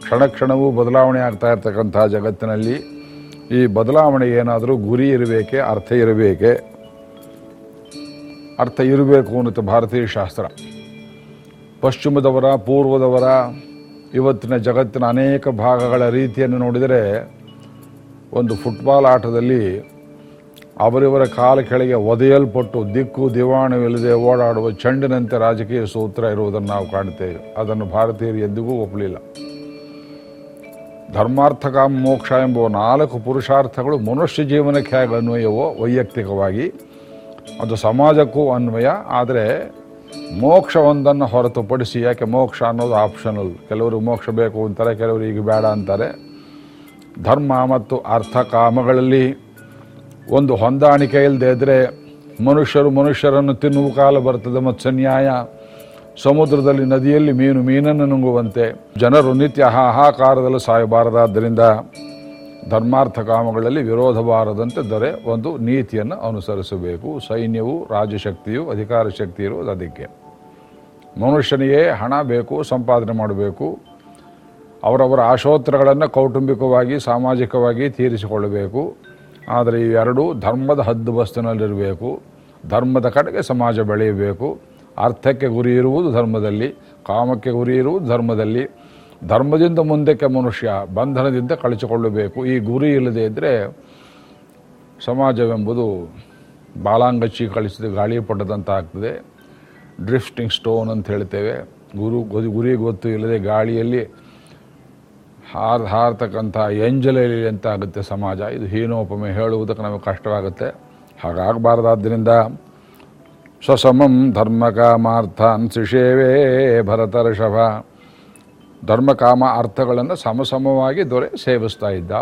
ಕ್ಷಣ ಕ್ಷಣವೂ ಬದಲಾವಣೆ ಆಗ್ತಾ ಇರ್ತಕ್ಕಂಥ ಜಗತ್ತಿನಲ್ಲಿ ಈ ಬದಲಾವಣೆ ಏನಾದರೂ ಗುರಿ ಇರಬೇಕೆ, ಅರ್ಥ ಇರಬೇಕೆ? ಅರ್ಥ ಇರಬೇಕು ಅನ್ನುತ್ತೆ ಭಾರತೀಯ ಶಾಸ್ತ್ರ. ಪಶ್ಚಿಮದವರ, ಪೂರ್ವದವರ, ಇವತ್ತಿನ ಜಗತ್ತಿನ ಅನೇಕ ಭಾಗಗಳ ರೀತಿಯನ್ನು ನೋಡಿದರೆ ಒಂದು ಫುಟ್ಬಾಲ್ ಆಟದಲ್ಲಿ ಅವರಿವರ ಕಾಲ ಕೆಳಗೆ ಒದೆಯಲ್ಪಟ್ಟು ದಿಕ್ಕು ದಿವಾಣವಿಲ್ಲದೆ ಓಡಾಡುವ ಚೆಂಡಿನಂತೆ ರಾಜಕೀಯ ಸೂತ್ರ ಇರುವುದನ್ನು ನಾವು ಕಾಣ್ತೇವೆ ಅದನ್ನು ಭಾರತೀಯರು ಎಂದಿಗೂ ಒಪ್ಪಲಿಲ್ಲ. ಧರ್ಮಾರ್ಥಕಾಮ ಮೋಕ್ಷ ಎಂಬ ನಾಲ್ಕು ಪುರುಷಾರ್ಥಗಳು ಮನುಷ್ಯ ಜೀವನಕ್ಕೆ ಹೇಗೆ ಅನ್ವಯವೋ ವೈಯಕ್ತಿಕವಾಗಿ, ಅದು ಸಮಾಜಕ್ಕೂ ಅನ್ವಯ. ಆದರೆ ಮೋಕ್ಷ ಒಂದನ್ನು ಹೊರತುಪಡಿಸಿ ಯಾಕೆ ಮೋಕ್ಷ ಅನ್ನೋದು ಆಪ್ಷನಲ್ ಕೆಲವರು ಮೋಕ್ಷ ಬೇಕು ಅಂತಾರೆ, ಕೆಲವರು ಈಗ ಬೇಡ ಅಂತಾರೆ. ಧರ್ಮ ಮತ್ತು ಅರ್ಥ ಕಾಮಗಳಲ್ಲಿ ಒಂದು ಹೊಂದಾಣಿಕೆ ಇಲ್ಲದೆ ಇದ್ದರೆ ಮನುಷ್ಯರು ಮನುಷ್ಯರನ್ನು ತಿನ್ನುವ ಕಾಲ ಬರ್ತದೆ ನ್ಯಾಯ ಸಮುದ್ರದಲ್ಲಿ ನದಿಯಲ್ಲಿ ಮೀನು ಮೀನನ್ನು ನುಂಗುವಂತೆ ಜನರು ನಿತ್ಯ ಹಾಹಾಕಾರದಲ್ಲಿ ಸಾಯಬಾರದಾದ್ದರಿಂದ ಧರ್ಮಾರ್ಥ ಕಾಮಗಳಲ್ಲಿ ವಿರೋಧ ಬಾರದಂತೆ ದೊರೆ ಒಂದು ನೀತಿಯನ್ನು ಅನುಸರಿಸಬೇಕು. ಸೈನ್ಯವು, ರಾಜಶಕ್ತಿಯು, ಅಧಿಕಾರ ಶಕ್ತಿ ಇರುವುದು ಅದಕ್ಕೆ. ಮನುಷ್ಯನಿಗೆ ಹಣ ಬೇಕು, ಸಂಪಾದನೆ ಮಾಡಬೇಕು. ಅವರವರ ಆಶೋತ್ತರಗಳನ್ನು ಕೌಟುಂಬಿಕವಾಗಿ, ಸಾಮಾಜಿಕವಾಗಿ ತೀರಿಸಿಕೊಳ್ಳಬೇಕು. ಆದರೆ ಇವೆರಡೂ ಧರ್ಮದ ಹದ್ದು ಬಸ್ತಿನಲ್ಲಿರಬೇಕು ಧರ್ಮದ ಕಡೆಗೆ ಸಮಾಜ ಬೆಳೆಯಬೇಕು. ಅರ್ಥಕ್ಕೆ ಗುರಿ ಇರುವುದು ಧರ್ಮದಲ್ಲಿ, ಕಾಮಕ್ಕೆ ಗುರಿ ಇರುವುದು ಧರ್ಮದಲ್ಲಿ. ಧರ್ಮದಿಂದ ಮುಂದಕ್ಕೆ ಮನುಷ್ಯ ಬಂಧನದಿಂದ ಕಳಚಿಕೊಳ್ಳಬೇಕು ಈ ಗುರಿ ಇಲ್ಲದೆ ಇದ್ದರೆ ಸಮಾಜವೆಂಬುದು ಬಾಲಾಂಗಚ್ಚಿ ಕಳಿಸಿದ ಗಾಳಿ ಪಟ್ಟದಂತ ಆಗ್ತದೆ. ಡ್ರಿಫ್ಟಿಂಗ್ ಸ್ಟೋನ್ ಅಂತ ಹೇಳ್ತೇವೆ. ಗುರು ಗುರಿ- ಗೊತ್ತು ಇಲ್ಲದೆ ಗಾಳಿಯಲ್ಲಿ ಹಾರ್, ಹಾರತಕ್ಕಂಥ ಎಂಜಲಲ್ಲಿ ಅಂತ ಆಗುತ್ತೆ ಸಮಾಜ? ಇದು ಹೀನೋಪಮೆ ಹೇಳುವುದಕ್ಕೆ ನಮಗೆ ಕಷ್ಟವಾಗುತ್ತೆ. ಹಾಗಾಗಬಾರ್ದಾದ್ದರಿಂದ ಸ್ವಸಮಂ ಧರ್ಮಕಾಮಾರ್ಥಾನ್ ಶಿಷೇವೇ ಭರತರ್ಷಭ. ಧರ್ಮಕಾಮ ಅರ್ಥಗಳನ್ನು ಸಮಸಮವಾಗಿ ದೊರೆ ಸೇವಿಸ್ತಾ ಇದ್ದ.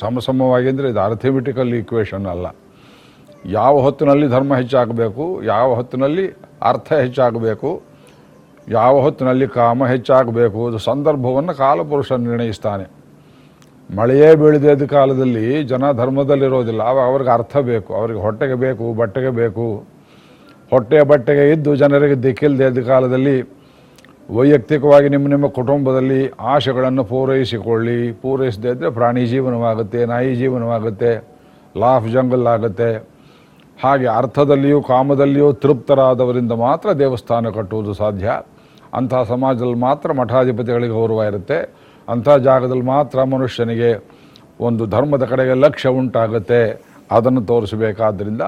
ಸಮಸಮವಾಗಿ ಅಂದರೆ ಇದು ಅರ್ಥಮೆಟಿಕಲ್ ಈಕ್ವೇಷನ್ ಅಲ್ಲ. ಯಾವ ಹೊತ್ತಿನಲ್ಲಿ ಧರ್ಮ ಹೆಚ್ಚಾಗಬೇಕು, ಯಾವ ಹೊತ್ತಿನಲ್ಲಿ ಅರ್ಥ ಹೆಚ್ಚಾಗಬೇಕು, ಯಾವ ಹೊತ್ತಿನಲ್ಲಿ ಕಾಮ ಹೆಚ್ಚಾಗಬೇಕು ಅದು ಸಂದರ್ಭವನ್ನು ಕಾಲಪುರುಷ ನಿರ್ಣಯಿಸ್ತಾನೆ. ಮಳೆಯೇ ಬೀಳದ ಕಾಲದಲ್ಲಿ ಜನ ಧರ್ಮದಲ್ಲಿರೋದಿಲ್ಲ ಆವಾಗ ಅವ್ರಿಗೆ ಅರ್ಥ ಬೇಕು, ಅವ್ರಿಗೆ ಹೊಟ್ಟೆಗೆ ಬೇಕು, ಬಟ್ಟೆಗೆ ಬೇಕು. ಹೊಟ್ಟೆ ಬಟ್ಟೆಗೆ ಇದ್ದು ಜನರಿಗೆ ದಿಕ್ಕಿಲ್ಲದೆ ಕಾಲದಲ್ಲಿ ವೈಯಕ್ತಿಕವಾಗಿ ನಿಮ್ಮ ನಿಮ್ಮ ಕುಟುಂಬದಲ್ಲಿ ಆಶೆಗಳನ್ನು ಪೂರೈಸಿಕೊಳ್ಳಿ. ಪೂರೈಸದೇ ಇದ್ದರೆ ಪ್ರಾಣಿ ಜೀವನವಾಗುತ್ತೆ, ನಾಯಿ ಜೀವನವಾಗುತ್ತೆ, ಲಾಫ್ ಜಂಗಲ್ ಆಗುತ್ತೆ. ಹಾಗೆ ಅರ್ಥದಲ್ಲಿಯೂ ಕಾಮದಲ್ಲಿಯೂ ತೃಪ್ತರಾದವರಿಂದ ಮಾತ್ರ ದೇವಸ್ಥಾನ ಕಟ್ಟುವುದು ಸಾಧ್ಯ. ಅಂಥ ಸಮಾಜದಲ್ಲಿ ಮಾತ್ರ ಮಠಾಧಿಪತಿಗಳಿಗೆ ಗೌರವ ಇರುತ್ತೆ. ಅಂಥ ಜಾಗದಲ್ಲಿ ಮಾತ್ರ ಮನುಷ್ಯನಿಗೆ ಒಂದು ಧರ್ಮದ ಕಡೆಗೆ ಲಕ್ಷ್ಯ ಉಂಟಾಗುತ್ತೆ. ಅದನ್ನು ತೋರಿಸಬೇಕಾದ್ದರಿಂದ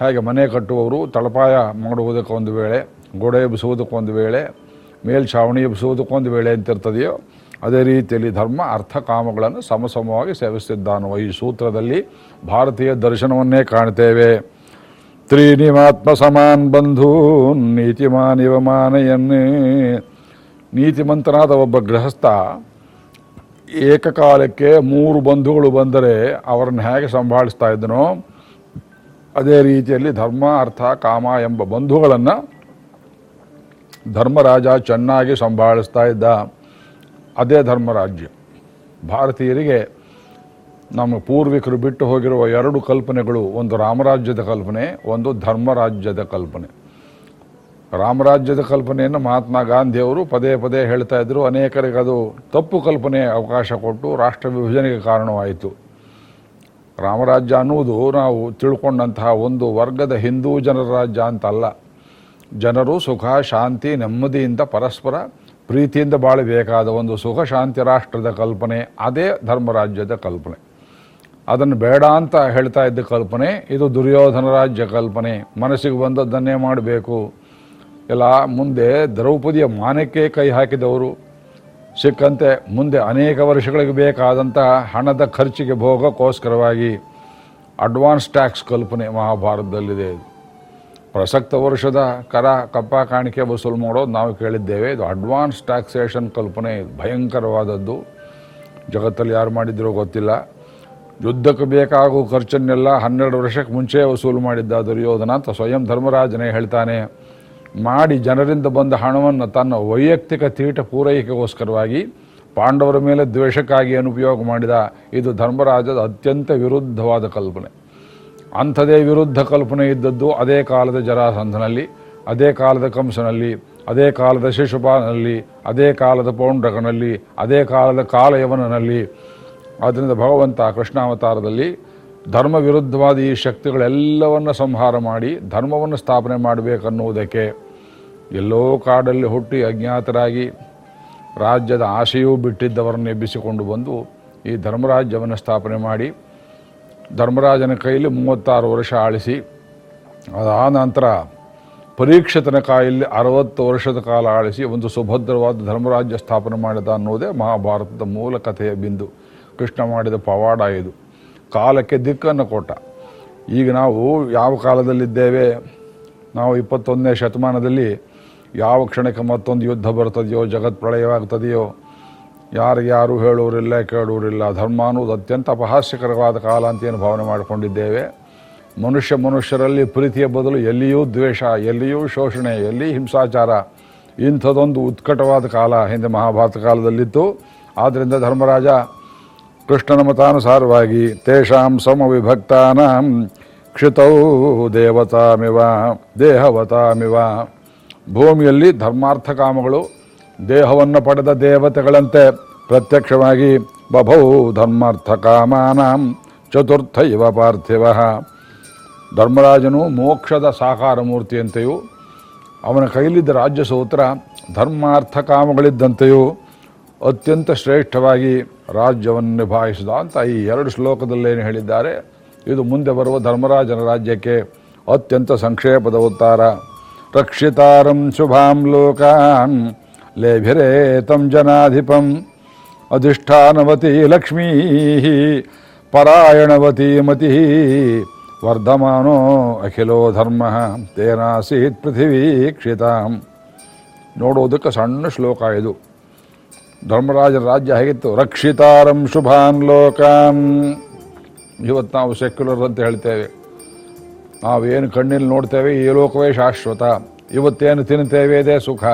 ಹೇಗೆ ಮನೆ ಕಟ್ಟುವವರು ತಳಪಾಯ ಮಾಡುವುದಕ್ಕೊಂದು ವೇಳೆ ಗೋಡೆ ಎಬ್ಬಿಸುವುದಕ್ಕೊಂದು ವೇಳೆ ಮೇಲ್ಛಾವಣಿ ಎಬ್ಬಿಸುವುದಕ್ಕೊಂದು ವೇಳೆ ಅಂತಿರ್ತದೆಯೋ ಅದೇ ರೀತಿಯಲ್ಲಿ ಧರ್ಮ ಅರ್ಥ ಕಾಮಗಳನ್ನು ಸಮಸಮವಾಗಿ ಸೇವಿಸಿದ್ದಾನೋ ಈ ಸೂತ್ರದಲ್ಲಿ ಭಾರತೀಯ ದರ್ಶನವನ್ನೇ ಕಾಣ್ತೇವೆ. ತ್ರೀನಿಮಾತ್ಮ ಸಮಾನ್ ಬಂಧು ನೀತಿಮಾನ್ ಇವ ಮಾನಯನ್ನೇ ನೀತಿಮಂತನಾದ ಒಬ್ಬ ಗೃಹಸ್ಥ ಏಕಕಾಲಕ್ಕೆ ಮೂರು ಬಂಧುಗಳು ಬಂದರೆ ಅವರನ್ನು ಹೇಗೆ ಸಂಭಾಳಿಸ್ತಾ ಇದ್ದನೋ, ಅದೇ ರೀತಿಯಲ್ಲಿ ಧರ್ಮ, ಅರ್ಥ, ಕಾಮ ಎಂಬ ಬಂಧುಗಳನ್ನು ಧರ್ಮರಾಜ ಚೆನ್ನಾಗಿ ಸಂಭಾಳಿಸ್ತಾ ಇದ್ದ ಅದೇ ಧರ್ಮರಾಜ್ಯ. ಭಾರತೀಯರಿಗೆ ನಮ್ಮ ಪೂರ್ವಿಕರು ಬಿಟ್ಟು ಹೋಗಿರುವ ಎರಡು ಕಲ್ಪನೆಗಳು, ಒಂದು ರಾಮರಾಜ್ಯದ ಕಲ್ಪನೆ, ಒಂದು ಧರ್ಮರಾಜ್ಯದ ಕಲ್ಪನೆ. ರಾಮರಾಜ್ಯದ ಕಲ್ಪನೆಯನ್ನು ಮಹಾತ್ಮ ಗಾಂಧಿಯವರು ಪದೇ ಪದೇ ಹೇಳ್ತಾ ಇದ್ದರು ಅನೇಕರಿಗೆ ಅದು ತಪ್ಪು ಕಲ್ಪನೆ ಅವಕಾಶ ಕೊಟ್ಟು ರಾಷ್ಟ್ರ ವಿಭಜನೆಗೆ ಕಾರಣವಾಯಿತು. ರಾಮರಾಜ್ಯ ಅನ್ನುವುದು ನಾವು ತಿಳ್ಕೊಂಡಂತಹ ಒಂದು ವರ್ಗದ ಹಿಂದೂ ಜನರ ರಾಜ್ಯ ಅಂತಲ್ಲ. ಜನರು ಸುಖ, ಶಾಂತಿ, ನೆಮ್ಮದಿಯಿಂದ ಪರಸ್ಪರ ಪ್ರೀತಿಯಿಂದ ಬಾಳಬೇಕಾದ ಒಂದು ಸುಖ, ಶಾಂತಿ ರಾಷ್ಟ್ರದ ಕಲ್ಪನೆ, ಅದೇ ಧರ್ಮರಾಜ್ಯದ ಕಲ್ಪನೆ. ಅದನ್ನು ಬೇಡ ಅಂತ ಹೇಳ್ತಾ ಇದ್ದ ಕಲ್ಪನೆ, ಇದು ದುರ್ಯೋಧನ ರಾಜ್ಯ ಕಲ್ಪನೆ. ಮನಸ್ಸಿಗೆ ಬಂದದ್ದನ್ನೇ ಮಾಡಬೇಕು. ಎಲ್ಲ ಮುಂದೆ ದ್ರೌಪದಿಯ ಮಾನಕ್ಕೆ ಕೈ ಹಾಕಿದವರು. ಸಿಕ್ಕಂತೆ ಮುಂದೆ ಅನೇಕ ವರ್ಷಗಳಿಗೆ ಬೇಕಾದಂಥ ಹಣದ ಖರ್ಚಿಗೆ ಭೋಗಕ್ಕೋಸ್ಕರವಾಗಿ ಅಡ್ವಾನ್ಸ್ ಟ್ಯಾಕ್ಸ್ ಕಲ್ಪನೆ ಮಹಾಭಾರತದಲ್ಲಿದೆ. ಪ್ರಸಕ್ತ ವರ್ಷದ ಕರ, ಕಪ್ಪ ಕಾಣಿಕೆ ವಸೂಲು ಮಾಡೋದು ನಾವು ಕೇಳಿದ್ದೇವೆ. ಇದು ಅಡ್ವಾನ್ಸ್ ಟ್ಯಾಕ್ಸೇಷನ್ ಕಲ್ಪನೆ, ಭಯಂಕರವಾದದ್ದು. ಜಗತ್ತಲ್ಲಿ ಯಾರು ಮಾಡಿದ್ರೋ ಗೊತ್ತಿಲ್ಲ. ಯುದ್ಧಕ್ಕೆ ಬೇಕಾಗುವ ಖರ್ಚನ್ನೆಲ್ಲ ಹನ್ನೆರಡು ವರ್ಷಕ್ಕೆ ಮುಂಚೆ ವಸೂಲು ಮಾಡಿದ್ದ ದುರ್ಯೋಧನ ಅಂತ ಸ್ವಯಂ ಧರ್ಮರಾಜನೇ ಹೇಳ್ತಾನೆ. ಮಾಡಿ ಜನರಿಂದ ಬಂದ ಹಣವನ್ನು ತನ್ನ ವೈಯಕ್ತಿಕ ತೀಟ ಪೂರೈಕೆಗೋಸ್ಕರವಾಗಿ ಪಾಂಡವರ ಮೇಲೆ ದ್ವೇಷಕ್ಕಾಗಿ ಏನು ಉಪಯೋಗ ಮಾಡಿದ. ಇದು ಧರ್ಮರಾಜದ ಅತ್ಯಂತ ವಿರುದ್ಧವಾದ ಕಲ್ಪನೆ. ಅಂಥದೇ ವಿರುದ್ಧ ಕಲ್ಪನೆ ಇದ್ದದ್ದು ಅದೇ ಕಾಲದ ಜರಾಸಂಧನಲ್ಲಿ, ಅದೇ ಕಾಲದ ಕಂಸನಲ್ಲಿ, ಅದೇ ಕಾಲದ ಶಿಶುಪಾಲನಲ್ಲಿ, ಅದೇ ಕಾಲದ ಪೌಂಡ್ರಕನಲ್ಲಿ ಅದೇ ಕಾಲದ ಕಾಲಯವನಲ್ಲಿ ಆದ್ದರಿಂದ ಭಗವಂತ ಕೃಷ್ಣಾವತಾರದಲ್ಲಿ ಧರ್ಮ ವಿರುದ್ಧವಾದ ಈ ಶಕ್ತಿಗಳೆಲ್ಲವನ್ನು ಸಂಹಾರ ಮಾಡಿ, ಧರ್ಮವನ್ನು ಸ್ಥಾಪನೆ ಮಾಡಬೇಕನ್ನುವುದಕ್ಕೆ ಎಲ್ಲೋ ಕಾಡಲ್ಲಿ ಹುಟ್ಟಿ ಅಜ್ಞಾತರಾಗಿ ರಾಜ್ಯದ ಆಶೆಯೂ ಬಿಟ್ಟಿದ್ದವರನ್ನು ಎಬ್ಬಿಸಿಕೊಂಡು ಬಂದು ಈ ಧರ್ಮರಾಜ್ಯವನ್ನು ಸ್ಥಾಪನೆ ಮಾಡಿ ಧರ್ಮರಾಜನ ಕೈಯಲ್ಲಿ ಮೂವತ್ತಾರು ವರ್ಷ ಆಳಿಸಿ, ಅದಾದ ನಂತರ ಪರೀಕ್ಷಿತನ ಕಾಯಲ್ಲಿ ಅರವತ್ತು ವರ್ಷದ ಕಾಲ ಆಳಿಸಿ ಒಂದು ಸುಭದ್ರವಾದ ಧರ್ಮರಾಜ್ಯ ಸ್ಥಾಪನೆ ಮಾಡಿದ ಅನ್ನೋದೇ ಮಹಾಭಾರತದ ಮೂಲ ಕಥೆಯ ಬಿಂದು. ಕೃಷ್ಣ ಮಾಡಿದ ಪವಾಡ ಇದು. ಕಾಲಕ್ಕೆ ದಿಕ್ಕನ್ನು ಕೊಟ್ಟ. ಈಗ ನಾವು ಯಾವ ಕಾಲದಲ್ಲಿದ್ದೇವೆ? ನಾವು ಇಪ್ಪತ್ತೊಂದನೇ ಶತಮಾನದಲ್ಲಿ ಯಾವ ಕ್ಷಣಕ್ಕೆ ಮತ್ತೊಂದು ಯುದ್ಧ ಬರ್ತದೆಯೋ ಜಗತ್ ಪ್ರಳಯವಾಗ್ತದೆಯೋ ಯಾರಿಗೆ ಯಾರು ಹೇಳೋರಿಲ್ಲ, ಕೇಳೋರಿಲ್ಲ. ಧರ್ಮ ಅನ್ನೋದು ಅತ್ಯಂತ ಅಪಹಾಸ್ಯಕರವಾದ ಕಾಲ ಅಂತ ಏನು ಭಾವನೆ ಮಾಡಿಕೊಂಡಿದ್ದೇವೆ. ಮನುಷ್ಯ ಮನುಷ್ಯರಲ್ಲಿ ಪ್ರೀತಿಯ ಬದಲು ಎಲ್ಲಿಯೂ ದ್ವೇಷ, ಎಲ್ಲಿಯೂ ಶೋಷಣೆ, ಎಲ್ಲಿ ಹಿಂಸಾಚಾರ ಇಂಥದೊಂದು ಉತ್ಕಟವಾದ ಕಾಲ ಹಿಂದೆ ಮಹಾಭಾರತ ಕಾಲದಲ್ಲಿತ್ತು. ಆದ್ದರಿಂದ ಧರ್ಮರಾಜ ಕೃಷ್ಣನ ಮತಾನುಸಾರವಾಗಿ ತೇಷಾಂ ಸಮವಿಭಕ್ತಾನಾಂ ಕ್ಷಿತೌ ದೇವತಾಮಿವ, ದೇಹವತಾಮಿವ. ಭೂಮಿಯಲ್ಲಿ ಧರ್ಮಾರ್ಥ ಕಾಮಗಳು ದೇಹವನ್ನು ಪಡೆದ ದೇವತೆಗಳಂತೆ ಪ್ರತ್ಯಕ್ಷವಾಗಿ ಬಭೌ ಧರ್ಮಾರ್ಥ ಕಾಮಾನಾಂ ಚತುರ್ಥ ಇವ ಪಾರ್ಥಿವ. ಧರ್ಮರಾಜನು ಮೋಕ್ಷದ ಸಾಕಾರ ಮೂರ್ತಿಯಂತೆಯೂ, ಅವನ ಕೈಲಿದ್ದ ರಾಜ್ಯ ಸೂತ್ರ ಧರ್ಮಾರ್ಥ ಕಾಮಗಳಿದ್ದಂತೆಯೂ ಅತ್ಯಂತ ಶ್ರೇಷ್ಠವಾಗಿ ರಾಜ್ಯವನ್ನು ನಿಭಾಯಿಸಿದ ಅಂತ ಈ ಎರಡು ಶ್ಲೋಕದಲ್ಲೇನು ಹೇಳಿದ್ದಾರೆ. ಇದು ಮುಂದೆ ಬರುವ ಧರ್ಮರಾಜನ ರಾಜ್ಯಕ್ಕೆ ಅತ್ಯಂತ ಸಂಕ್ಷೇಪದ ಉತ್ತಾರ. ರಕ್ಷಿತಾರಂ ಶುಭಾಂ ಲೋಕಾನ್ ಲೇಭಿರೇ ತಂ ಜನಾಧಿಪಂ ಅಧಿಷ್ಠಾನವತಿ ಲಕ್ಷ್ಮೀ ಪರಾಯಣವತಿ ಮತಿ ವರ್ಧಮಾನೋ ಅಖಿಲೋ ಧರ್ಮ ತೇನಾಸೀತ್ ಪೃಥಿವೀ ಕ್ಷಿತಾಂ ನೋಡೋದಕ್ಕೆ ಸಣ್ಣ ಶ್ಲೋಕ ಇದು. ಧರ್ಮರಾಜರ ರಾಜ್ಯ ಹೇಗಿತ್ತು? ರಕ್ಷಿತಾರಂ ಶುಭಾನ್ ಲೋಕಾನ್. ಇವತ್ತು ನಾವು ಸೆಕ್ಯುಲರ್ ಅಂತ ಹೇಳ್ತೇವೆ. ನಾವೇನು ಕಣ್ಣಿಲ್ಲಿ ನೋಡ್ತೇವೆ, ಈ ಲೋಕವೇ ಶಾಶ್ವತ. ಇವತ್ತೇನು ತಿನ್ನುತ್ತೇವೆ ಇದೇ ಸುಖ.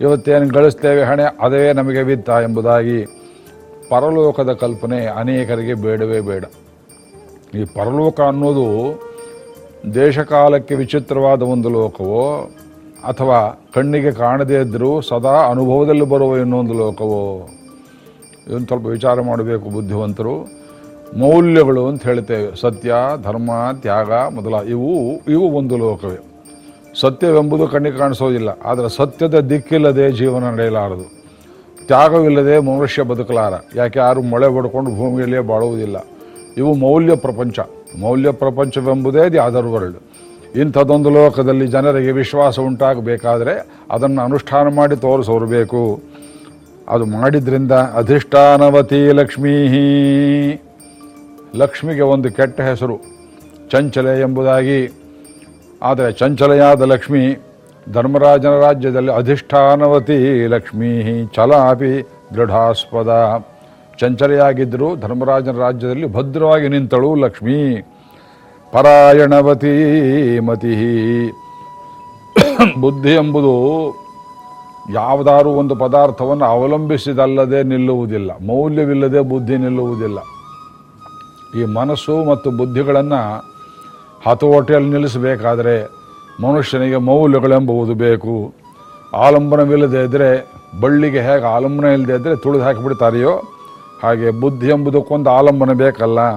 ಇವತ್ತೇನು ಗಳಿಸ್ತೇವೆ ಹಣೆ ಅದೇ ನಮಗೆ ವಿತ್ತ ಎಂಬುದಾಗಿ ಪರಲೋಕದ ಕಲ್ಪನೆ ಅನೇಕರಿಗೆ ಬೇಡವೇ ಬೇಡ. ಈ ಪರಲೋಕ ಅನ್ನೋದು ದೇಶಕಾಲಕ್ಕೆ ವಿಚಿತ್ರವಾದ ಒಂದು ಲೋಕವೋ, ಅಥವಾ ಕಣ್ಣಿಗೆ ಕಾಣದೇ ಇದ್ದರೂ ಸದಾ ಅನುಭವದಲ್ಲಿ ಬರುವ ಇನ್ನೊಂದು ಲೋಕವೋ? ಇದನ್ನು ಸ್ವಲ್ಪ ವಿಚಾರ ಮಾಡಬೇಕು ಬುದ್ಧಿವಂತರು. ಮೌಲ್ಯಗಳು ಅಂತ ಹೇಳ್ತೇವೆ. ಸತ್ಯ, ಧರ್ಮ, ತ್ಯಾಗ ಮೊದಲ ಇವು ಇವು ಒಂದು ಲೋಕವೇ. ಸತ್ಯವೆಂಬುದು ಕಣ್ಣಿಗೆ ಕಾಣಿಸೋದಿಲ್ಲ. ಆದರೆ ಸತ್ಯದ ದಿಕ್ಕಿಲ್ಲದೆ ಜೀವನ ನಡೆಯಲಾರದು. ತ್ಯಾಗವಿಲ್ಲದೆ ಮನುಷ್ಯ ಬದುಕಲಾರ. ಯಾಕೆ? ಯಾರು ಮೊಳೆ ಹೊಡ್ಕೊಂಡು ಭೂಮಿಯಲ್ಲಿಯೇ ಬಾಳುವುದಿಲ್ಲ. ಇವು ಮೌಲ್ಯ ಪ್ರಪಂಚ. ಮೌಲ್ಯ ಪ್ರಪಂಚವೆಂಬುದೇ ದಿ ಅದರ್ ವರ್ಲ್ಡ್. ಇಂಥದ್ದೊಂದು ಲೋಕದಲ್ಲಿ ಜನರಿಗೆ ವಿಶ್ವಾಸ ಉಂಟಾಗಬೇಕಾದರೆ ಅದನ್ನು ಅನುಷ್ಠಾನ ಮಾಡಿ ತೋರಿಸೋರು ಬೇಕು. ಅದು ಮಾಡಿದ್ರಿಂದ ಅಧಿಷ್ಠಾನವತಿ ಲಕ್ಷ್ಮೀ. ಲಕ್ಷ್ಮಿಗೆ ಒಂದು ಕೆಟ್ಟ ಹೆಸರು. ಚಂಚಲೆ ಎಂಬುದಾಗಿ ಆದರೆ ಚಂಚಲೆಯಾದ ಲಕ್ಷ್ಮಿ ಧರ್ಮರಾಜನ ರಾಜ್ಯದಲ್ಲಿ ಅಧಿಷ್ಠಾನವತಿ ಲಕ್ಷ್ಮೀ ಛಲಾಪಿ ದೃಢಾಸ್ಪದ. ಚಂಚಲೆಯಾಗಿದ್ದರೂ ಧರ್ಮರಾಜನ ರಾಜ್ಯದಲ್ಲಿ ಭದ್ರವಾಗಿ ನಿಂತಳು ಲಕ್ಷ್ಮೀ. ಪರಾಯಣವತಿ ಮತಿ. ಬುದ್ಧಿ ಎಂಬುದು ಯಾವುದಾದ್ರೂ ಒಂದು ಪದಾರ್ಥವನ್ನು ಅವಲಂಬಿಸಿದಲ್ಲದೆ ನಿಲ್ಲುವುದಿಲ್ಲ. ಮೌಲ್ಯವಿಲ್ಲದೆ ಬುದ್ಧಿ ನಿಲ್ಲುವುದಿಲ್ಲ. ಈ ಮನಸ್ಸು ಮತ್ತು ಬುದ್ಧಿಗಳನ್ನು ಹತೋಟಿಯಲ್ಲಿ ನಿಲ್ಲಿಸಬೇಕಾದರೆ ಮನುಷ್ಯನಿಗೆ ಮೌಲ್ಯಗಳೆಂಬುವುದು ಬೇಕು. ಆಲಂಬನವಿಲ್ಲದೆ ಇದ್ದರೆ ಬಳ್ಳಿಗೆ ಹೇಗೆ ಆಲಂಬನ ಇಲ್ಲದೆ ಇದ್ದರೆ ತುಳಿದು ಹಾಕಿಬಿಡ್ತಾರೆಯೋ? ಹಾಗೆ ಬುದ್ಧಿ ಎಂಬುದಕ್ಕೊಂದು ಆಲಂಬನ ಬೇಕಲ್ಲ.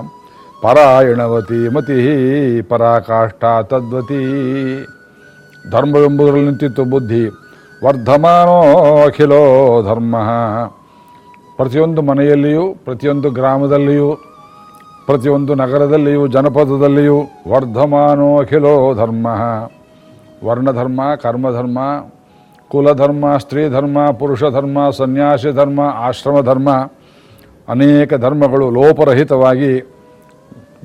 ಪರಾಯಣವತಿ ಮತಿ ಪರಾಕಾಷ್ಠ ತದ್ವತಿ. ಧರ್ಮವೆಂಬುದರಲ್ಲಿ ನಿಂತಿತ್ತು ಬುದ್ಧಿ. ವರ್ಧಮಾನೋ ಅಖಿಲೋ ಧರ್ಮ. ಪ್ರತಿಯೊಂದು ಮನೆಯಲ್ಲಿಯೂ, ಪ್ರತಿಯೊಂದು ಗ್ರಾಮದಲ್ಲಿಯೂ ಪ್ರತಿಯೊಂದು ನಗರದಲ್ಲಿಯೂ, ಜನಪದದಲ್ಲಿಯೂ ವರ್ಧಮಾನೋ ಅಖಿಲೋ ಧರ್ಮ. ವರ್ಣಧರ್ಮ, ಕರ್ಮಧರ್ಮ, ಕುಲಧರ್ಮ, ಸ್ತ್ರೀಧರ್ಮ ಪುರುಷ ಧರ್ಮ ಸನ್ಯಾಸಿ ಧರ್ಮ, ಆಶ್ರಮ ಧರ್ಮ, ಅನೇಕ ಧರ್ಮಗಳು ಲೋಪರಹಿತವಾಗಿ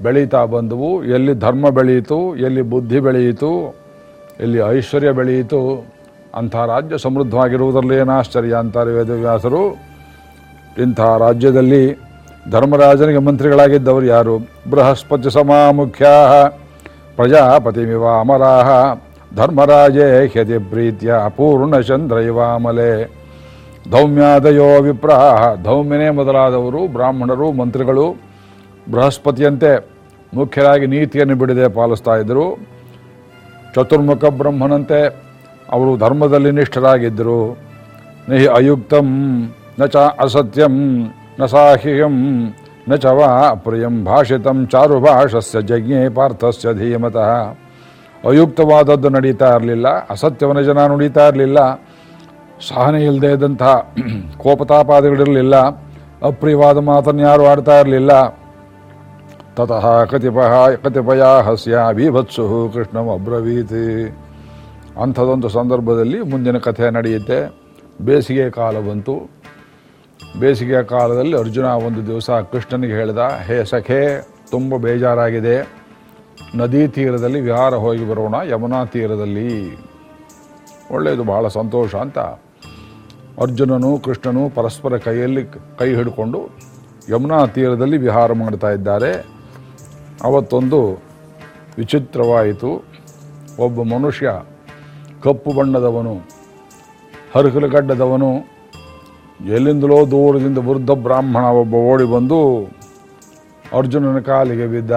ಬೆಳೀತಾ ಬಂದವು. ಎಲ್ಲಿ ಧರ್ಮ ಬೆಳೆಯಿತು ಎಲ್ಲಿ ಬುದ್ಧಿ ಬೆಳೆಯಿತು ಎಲ್ಲಿ ಐಶ್ವರ್ಯ ಬೆಳೆಯಿತು ಅಂಥ ರಾಜ್ಯ ಸಮೃದ್ಧವಾಗಿರುವುದರಲ್ಲಿ ಏನು ಆಶ್ಚರ್ಯ ಅಂತಾರೆ ವೇದವ್ಯಾಸರು. ಇಂಥ ರಾಜ್ಯದಲ್ಲಿ ಧರ್ಮರಾಜನಿಗೆ ಮಂತ್ರಿಗಳಾಗಿದ್ದವರು ಯಾರು? ಬೃಹಸ್ಪತಿ ಸಮಾಮುಖ್ಯ ಪ್ರಜಾಪತಿಮಿವ ಅಮರಾಹ ಧರ್ಮರಾಜೇ ಹ್ಯತಿ ಪ್ರೀತ್ಯ ಪೂರ್ಣಚಂದ್ರ ಇವಾಮಲೆ. ಧೌಮ್ಯಾದಯೋ ವಿಪ್ರಾಹ ಧೌಮ್ಯನೇ ಮೊದಲಾದವರು, ಬ್ರಾಹ್ಮಣರು, ಮಂತ್ರಿಗಳು, ಬೃಹಸ್ಪತಿಯಂತೆ ಮುಖ್ಯರಾಗಿ ನೀತಿಯನ್ನು ಬಿಡದೆ ಪಾಲಿಸ್ತಾ ಇದ್ದರು. ಚತುರ್ಮುಖ ಬ್ರಹ್ಮನಂತೆ ಅವರು ಧರ್ಮದಲ್ಲಿ ನಿಷ್ಠರಾಗಿದ್ದರು. ನಿ ಅಯುಕ್ತಂ, ನ ಚ ಅಸತ್ಯಂ. ನ ಸಾಹ್ಯಂ ನ ಚ ವಾ ಪ್ರಿಯಂ ಭಾಷಿತಂ ಚಾರುಭಾಷಸ್ಯ ಜಜ್ಞೆ ಪಾರ್ಥಸ್ಯ ಧೀಮತಃ. ಅಯುಕ್ತವಾದದ್ದು ನಡೀತಾ ಇರಲಿಲ್ಲ, ಅಸತ್ಯವನ್ನು ಜನ ನುಡಿತಾ ಇರಲಿಲ್ಲ, ಸಹನೆ ಇಲ್ಲದೆ ಇದ್ದಂತಹ ಕೋಪತಾಪಾದಿಗಳಿರಲಿಲ್ಲ, ಅಪ್ರಿಯವಾದ ಮಾತನ್ನು ಯಾರು ಆಡ್ತಾ ಇರಲಿಲ್ಲ. ತತಃ ಕತಿಪಯ ಕತಿಪಯ ಹಸ್ಯ ಬೀಭತ್ಸು ಕೃಷ್ಣ ಅಬ್ರವೀತಿ. ಅಂಥದ್ದೊಂದು ಸಂದರ್ಭದಲ್ಲಿ ಮುಂದಿನ ಕಥೆ ನಡೆಯುತ್ತೆ. ಬೇಸಿಗೆ ಕಾಲ ಬಂತು. ಬೇಸಿಗೆಯ ಕಾಲದಲ್ಲಿ ಅರ್ಜುನ ಒಂದು ದಿವಸ ಕೃಷ್ಣನಿಗೆ ಹೇಳಿದ, ಹೇ ಸಖೆ, ತುಂಬ ಬೇಜಾರಾಗಿದೆ. ನದಿ ತೀರದಲ್ಲಿ ವಿಹಾರ ಹೋಗಿ ಬರೋಣ, ಯಮುನಾ ತೀರದಲ್ಲಿ. ಒಳ್ಳೆಯದು, ಬಹಳ ಸಂತೋಷ ಅಂತ ಅರ್ಜುನನು ಕೃಷ್ಣನು ಪರಸ್ಪರ ಕೈಯಲ್ಲಿ ಕೈ ಹಿಡ್ಕೊಂಡು ಯಮುನಾ ತೀರದಲ್ಲಿ ವಿಹಾರ ಮಾಡ್ತಾ ಇದ್ದಾರೆ. ಅವತ್ತೊಂದು ವಿಚಿತ್ರವಾಯಿತು. ಒಬ್ಬ ಮನುಷ್ಯ ಕಪ್ಪು ಬಣ್ಣದವನು ಹರಕಲಗಡ್ಡದವನು ಎಲ್ಲಿಂದಲೋ ದೂರದಿಂದ ವೃದ್ಧ ಬ್ರಾಹ್ಮಣ ಒಬ್ಬ ಓಡಿ ಬಂದು ಅರ್ಜುನನ ಕಾಲಿಗೆ ಬಿದ್ದ.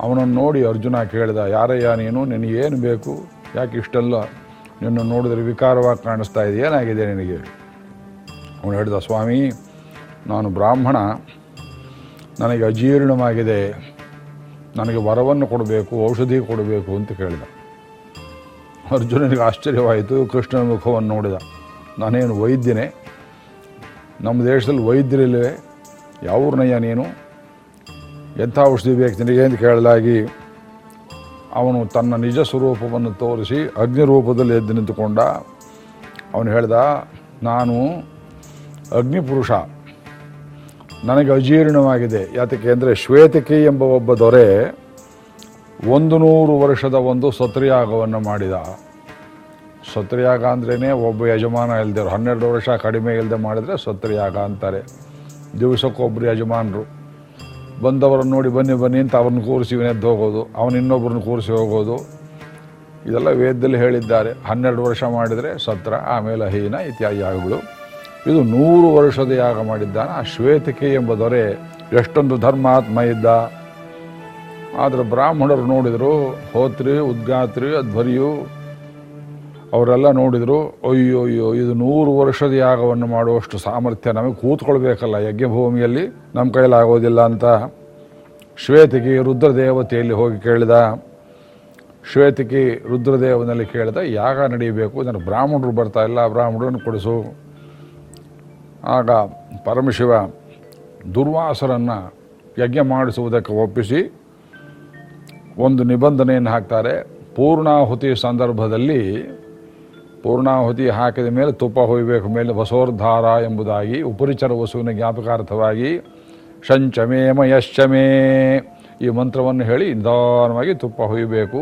ಅವನನ್ನು ನೋಡಿ ಅರ್ಜುನ ಕೇಳಿದ, ಯಾರಯ್ಯ ನೀನು? ನಿನಗೇನು ಬೇಕು? ಯಾಕೆ ಇಷ್ಟೆಲ್ಲ ನಿನ್ನ ನೋಡಿದ್ರೆ ವಿಕಾರವಾಗಿ ಕಾಣಿಸ್ತಾ ಇದೆ ಏನಾಗಿದೆ ನಿನಗೆ? ಅವನು ಹೇಳಿದ, ಸ್ವಾಮಿ, ನಾನು ಬ್ರಾಹ್ಮಣ. ನನಗೆ ಅಜೀರ್ಣವಾಗಿದೆ. ನನಗೆ ವರವನ್ನು ಕೊಡಬೇಕು, ಔಷಧಿ ಕೊಡಬೇಕು, ಅಂತ ಕೇಳಿದ. ಅರ್ಜುನನಿಗೆ ಆಶ್ಚರ್ಯವಾಯಿತು, ಕೃಷ್ಣನ ಮುಖವನ್ನು ನೋಡಿದ. ನಾನೇನು ವೈದ್ಯನೇ? ನಮ್ಮ ದೇಶದಲ್ಲಿ ವೈದ್ಯರಿಲ್ಲವೇ ಯಾವೂರ್ನಯ್ಯ ನೀನು? ಎಂಥ ಔಷಧಿ ಬೇಕು ನಿನಗೆ ಅಂತ ಕೇಳಲಾಗಿ ಅವನು ತನ್ನ ನಿಜ ಸ್ವರೂಪವನ್ನು ತೋರಿಸಿ ಅಗ್ನಿ ರೂಪದಲ್ಲಿ ಎದ್ದು ನಿಂತುಕೊಂಡ. ಅವನು ಹೇಳ್ದ, ನಾನು ಅಗ್ನಿಪುರುಷ ನನಗೆ ಅಜೀರ್ಣವಾಗಿದೆ. ಯಾತಕ್ಕೆ ಅಂದರೆ ಶ್ವೇತಕಿ ಎಂಬ ಒಬ್ಬ ದೊರೆ ಒಂದು ನೂರು ವರ್ಷದ ಒಂದು ಸತ್ರಿಯಾಗವನ್ನು ಮಾಡಿದ. ಸತ್ರಿಯಾಗ ಅಂದ್ರೇ ಒಬ್ಬ ಯಜಮಾನ ಇಲ್ಲದೆ ಹನ್ನೆರಡು ವರ್ಷ ಕಡಿಮೆ ಇಲ್ಲದೆ ಮಾಡಿದರೆ ಸತ್ರಿಯಾಗ ಅಂತಾರೆ. ದಿವಸಕ್ಕೊಬ್ಬರು ಯಜಮಾನರು. ಬಂದವರನ್ನು ನೋಡಿ ಬನ್ನಿ ಬನ್ನಿ ಅಂತ ಅವ್ರನ್ನ ಕೂರಿಸಿ ಎದ್ದು ಹೋಗೋದು, ಅವನು ಇನ್ನೊಬ್ಬರನ್ನ ಕೂರಿಸಿ ಹೋಗೋದು. ಇದೆಲ್ಲ ವೇದದಲ್ಲಿ ಹೇಳಿದ್ದಾರೆ. ಹನ್ನೆರಡು ವರ್ಷ ಮಾಡಿದರೆ ಸತ್ರ, ಆಮೇಲೆ ಹೀನ ಇತ್ಯಾದಿ ಯಾಗಗಳು. ಇದು ನೂರು ವರ್ಷದ ಯಾಗ ಮಾಡಿದ್ದಾನೆ. ಆ ಶ್ವೇತಿಕೆ ಎಂಬ ದೊರೆ ಎಷ್ಟೊಂದು ಧರ್ಮಾತ್ಮ ಇದ್ದ. ಆದರೆ ಬ್ರಾಹ್ಮಣರು ನೋಡಿದರು, ಹೋತ್ರಿ, ಉದ್ಗಾತ್ರಿ, ಅಧ್ವರಿಯು ಅವರೆಲ್ಲ ನೋಡಿದರು, ಅಯ್ಯೋ ಅಯ್ಯೋ, ಇದು ನೂರು ವರ್ಷದ ಯಾಗವನ್ನು ಮಾಡುವಷ್ಟು ಸಾಮರ್ಥ್ಯ ನಮಗೆ ಕೂತ್ಕೊಳ್ಬೇಕಲ್ಲ, ಯಜ್ಞಭೂಮಿಯಲ್ಲಿ ನಮ್ಮ ಕೈಲಾಗೋದಿಲ್ಲ ಅಂತ. ಶ್ವೇತಕಿ ರುದ್ರದೇವತೆಯಲ್ಲಿ ಹೋಗಿ ಕೇಳಿದ. ಶ್ವೇತಕಿ ರುದ್ರದೇವನಲ್ಲಿ ಕೇಳಿದ, ಯಾಗ ನಡೀಬೇಕು ನನಗೆ ಬ್ರಾಹ್ಮಣರು ಬರ್ತಾ ಇಲ್ಲ, ಬ್ರಾಹ್ಮಣರನ್ನು ಕೊಡಿಸು. ಆಗ ಪರಮಶಿವ ದುರ್ವಾಸರನ್ನು ಯಜ್ಞ ಮಾಡಿಸುವುದಕ್ಕೆ ಒಪ್ಪಿಸಿ, ಒಂದು ನಿಬಂಧನೆಯನ್ನು ಹಾಕ್ತಾರೆ. ಪೂರ್ಣಾಹುತಿ ಸಂದರ್ಭದಲ್ಲಿ ಪೂರ್ಣಾಹುತಿ ಹಾಕಿದ ಮೇಲೆ ತುಪ್ಪ ಹೊಯ್ಬೇಕು, ಮೇಲೆ ವಸೋರ್ಧಾರ ಎಂಬುದಾಗಿ ಉಪರಿಚರ ವಸುವಿನ ಜ್ಞಾಪಕಾರ್ಥವಾಗಿ ಶಂಚಮೇ ಮಯಶ್ಚಮೇ ಈ ಮಂತ್ರವನ್ನು ಹೇಳಿ ನಿಧಾನವಾಗಿ ತುಪ್ಪ ಹೊಯ್ಬೇಕು.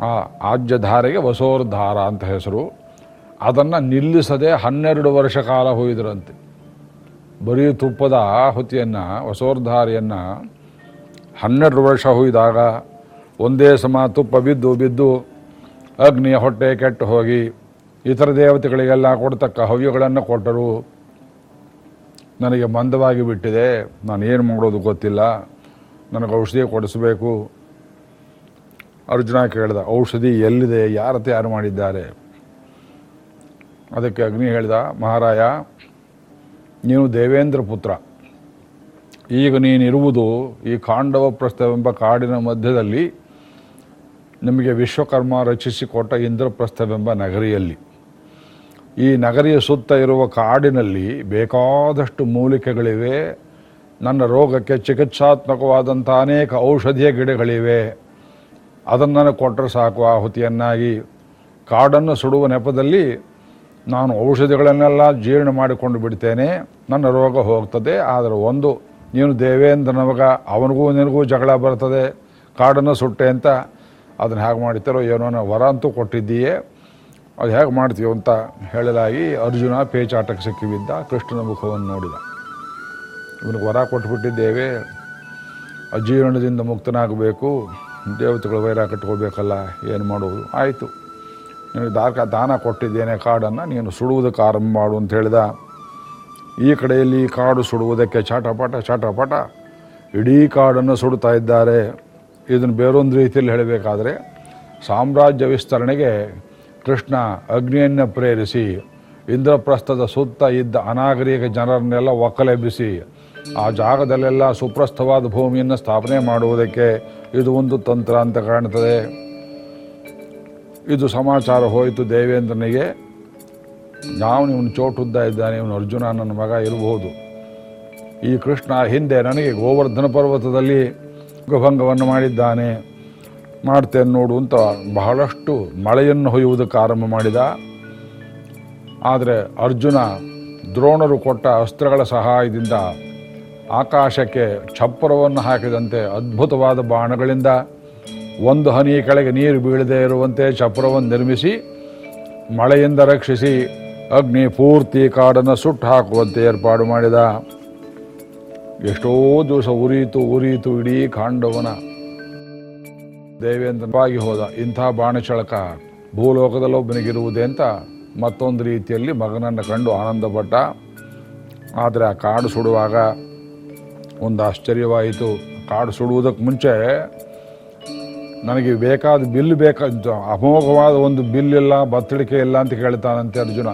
ಆ ಆಜ್ಯಧಾರೆಗೆ ವಸೋರ್ಧಾರ ಅಂತ ಹೆಸರು. ಅದನ್ನು ನಿಲ್ಲಿಸದೆ ಹನ್ನೆರಡು ವರ್ಷ ಕಾಲ ಹೊಯ್ದ್ರಂತೆ. ಬರೀ ತುಪ್ಪದ ಆಹುತಿಯನ್ನು, ವಸೋರ್ಧಾರೆಯನ್ನು ಹನ್ನೆರಡು ವರ್ಷ ಹೊಯ್ದಾಗ ಒಂದೇ ಸಮ ತುಪ್ಪ ಬಿದ್ದು ಬಿದ್ದು ಅಗ್ನಿಯ ಹೊಟ್ಟೆ ಕೆಟ್ಟು ಹೋಗಿ ಇತರ ದೇವತೆಗಳಿಗೆಲ್ಲ ಕೊಡ್ತಕ್ಕ ಹವ್ಯಗಳನ್ನು ಕೊಟ್ಟರು. ನನಗೆ ಮಂದವಾಗಿ ಬಿಟ್ಟಿದೆ. ನಾನು ಏನು ಮಾಡೋದು ಗೊತ್ತಿಲ್ಲ. ನನಗೆ ಔಷಧಿ ಕೊಡಿಸಬೇಕು. ಅರ್ಜುನ ಕೇಳಿದ, ಔಷಧಿ ಎಲ್ಲಿದೆ? ಯಾರ ತಯಾರು ಮಾಡಿದ್ದಾರೆ? ಅದಕ್ಕೆ ಅಗ್ನಿ ಹೇಳಿದ, ಮಹಾರಾಯ, ನೀನು ದೇವೇಂದ್ರ ಪುತ್ರ. ಈಗ ನೀನಿರುವುದು ಈ ಕಾಂಡವ ಪ್ರಸ್ಥವೆಂಬ ಕಾಡಿನ ಮಧ್ಯದಲ್ಲಿ ನಿಮಗೆ ವಿಶ್ವಕರ್ಮ ರಚಿಸಿಕೊಟ್ಟ ಇಂದ್ರಪ್ರಸ್ಥವೆಂಬ ನಗರಿಯಲ್ಲಿ. ಈ ನಗರಿಯ ಸುತ್ತ ಇರುವ ಕಾಡಿನಲ್ಲಿ ಬೇಕಾದಷ್ಟು ಮೂಲಿಕೆಗಳಿವೆ. ನನ್ನ ರೋಗಕ್ಕೆ ಚಿಕಿತ್ಸಾತ್ಮಕವಾದಂಥ ಅನೇಕ ಔಷಧೀಯ ಗಿಡಗಳಿವೆ. ಅದನ್ನು ಕೊಟ್ಟರೆ ಸಾಕು ಆಹುತಿಯನ್ನಾಗಿ. ಕಾಡನ್ನು ಸುಡುವ ನೆಪದಲ್ಲಿ ನಾನು ಔಷಧಿಗಳನ್ನೆಲ್ಲ ಜೀರ್ಣ ಮಾಡಿಕೊಂಡು ಬಿಡ್ತೇನೆ. ನನ್ನ ರೋಗ ಹೋಗ್ತದೆ. ಆದರೆ ಒಂದು, ನೀನು ದೇವೇಂದ್ರನ ಮಗ, ಅವನಿಗೂ ನಿನಗೂ ಜಗಳ ಬರ್ತದೆ. ಕಾಡನ್ನು ಸುಟ್ಟೆ ಅಂತ ಅದನ್ನು ಹೇಗೆ ಮಾಡ್ತಾರೋ ಏನೋ ವರ ಅಂತೂ ಕೊಟ್ಟಿದ್ದೀಯೇ. ಅದು ಹೇಗೆ ಮಾಡ್ತೀವಿ ಅಂತ ಹೇಳಲಾಗಿ ಅರ್ಜುನ ಪೇಚಾಟಕ್ಕೆ ಸಿಕ್ಕಿ ಬಿದ್ದ ಕೃಷ್ಣನ ಮುಖವನ್ನು ನೋಡಿದ. ಇವನಿಗೆ ವರ ಕೊಟ್ಬಿಟ್ಟಿದ್ದೇವೆ. ಅಜೀರ್ಣದಿಂದ ಮುಕ್ತನಾಗಬೇಕು. ದೇವತೆಗಳು ವೈರ ಕಟ್ಕೋಬೇಕಲ್ಲ, ಏನು ಮಾಡುವುದು ಆಯಿತು. ನಿನಗೆ ದಾರ್ಕ ದಾನ ಕೊಟ್ಟಿದ್ದೇನೆ ಕಾಡನ್ನು, ನೀನು ಸುಡುವುದಕ್ಕೆ ಆರಂಭ ಮಾಡು ಅಂತ ಹೇಳಿದ. ಈ ಕಡೆಯಲ್ಲಿ ಕಾಡು ಸುಡುವುದಕ್ಕೆ ಚಾಟಪಾಟ ಚಾಟಪಾಟ. ಇಡೀ ಕಾಡನ್ನು ಸುಡುತ್ತಾ ಇದ್ದಾರೆ. ಇದನ್ನು ಬೇರೊಂದು ರೀತಿಯಲ್ಲಿ ಹೇಳಬೇಕಾದ್ರೆ ಸಾಮ್ರಾಜ್ಯ ವಿಸ್ತರಣೆಗೆ ಕೃಷ್ಣ ಅಗ್ನಿಯನ್ನು ಪ್ರೇರಿಸಿ, ಇಂದ್ರಪ್ರಸ್ಥದ ಸುತ್ತ ಇದ್ದ ಅನಾಗರಿಕ ಜನರನ್ನೆಲ್ಲ ಒಕ್ಕಲೆಬ್ಬಿಸಿ, ಆ ಜಾಗದಲ್ಲೆಲ್ಲ ಸುಪ್ರಸ್ಥವಾದ ಭೂಮಿಯನ್ನು ಸ್ಥಾಪನೆ ಮಾಡುವುದಕ್ಕೆ ಇದು ಒಂದು ತಂತ್ರ ಅಂತ ಕಾಣ್ತದೆ ಇದು ಸಮಾಚಾರ ಹೋಯಿತು ದೇವೇಂದ್ರನಿಗೆ. ನಾವು ಇವನು ಚೋಟುದ್ದ ಇದ್ದಾನೆ, ಇವನು ಅರ್ಜುನ ನನ್ನ ಮಗ ಇರಬಹುದು. ಈ ಕೃಷ್ಣ ಹಿಂದೆ ನನಗೆ ಗೋವರ್ಧನ ಪರ್ವತದಲ್ಲಿ ಭಂಗವನ್ನು ಮಾಡಿದ್ದಾನೆ. ಮಾಡ್ತೇನೆ ನೋಡು ಅಂತ ಬಹಳಷ್ಟು ಮಳೆಯನ್ನು ಹೊಯ್ಯುವುದಕ್ಕೆ ಆರಂಭ ಮಾಡಿದ. ಆದರೆ ಅರ್ಜುನ ದ್ರೋಣರು ಕೊಟ್ಟ ಅಸ್ತ್ರಗಳ ಸಹಾಯದಿಂದ ಆಕಾಶಕ್ಕೆ ಛಪ್ಪರವನ್ನು ಹಾಕಿದಂತೆ ಅದ್ಭುತವಾದ ಬಾಣಗಳಿಂದ ಒಂದು ಹನಿ ಕೆಳಗೆ ನೀರು ಬೀಳದೇ ಇರುವಂತೆ ಚಪ್ರವನ್ನು ನಿರ್ಮಿಸಿ ಮಳೆಯಿಂದ ರಕ್ಷಿಸಿ ಅಗ್ನಿ ಪೂರ್ತಿ ಕಾಡನ್ನು ಸುಟ್ಟು ಹಾಕುವಂತೆ ಏರ್ಪಾಡು ಮಾಡಿದ. ಎಷ್ಟೋ ದಿವಸ ಉರಿಯಿತು ಉರಿಯಿತು ಇಡೀ ಕಾಂಡವನ. ದೇವೇಂದ್ರವಾಗಿ ಹೋದ, ಇಂಥ ಬಾಣಚಳಕ ಭೂಲೋಕದಲ್ಲೊಬ್ಬನಿಗಿರುವುದೇ ಅಂತ ಮತ್ತೊಂದು ರೀತಿಯಲ್ಲಿ ಮಗನನ್ನು ಕಂಡು ಆನಂದಪಟ್ಟ. ಆದರೆ ಆ ಕಾಡು ಸುಡುವಾಗ ಒಂದು ಆಶ್ಚರ್ಯವಾಯಿತು. ಕಾಡು ಸುಡುವುದಕ್ಕೆ ಮುಂಚೆ ನನಗೆ ಬೇಕಾದ ಬಿಲ್ ಬೇಕಾದ ಅಮೋಘವಾದ ಒಂದು ಬಿಲ್ ಇಲ್ಲ ಬತ್ತಳಿಕೆ ಇಲ್ಲ ಅಂತ ಕೇಳ್ತಾನಂತೆ ಅರ್ಜುನ.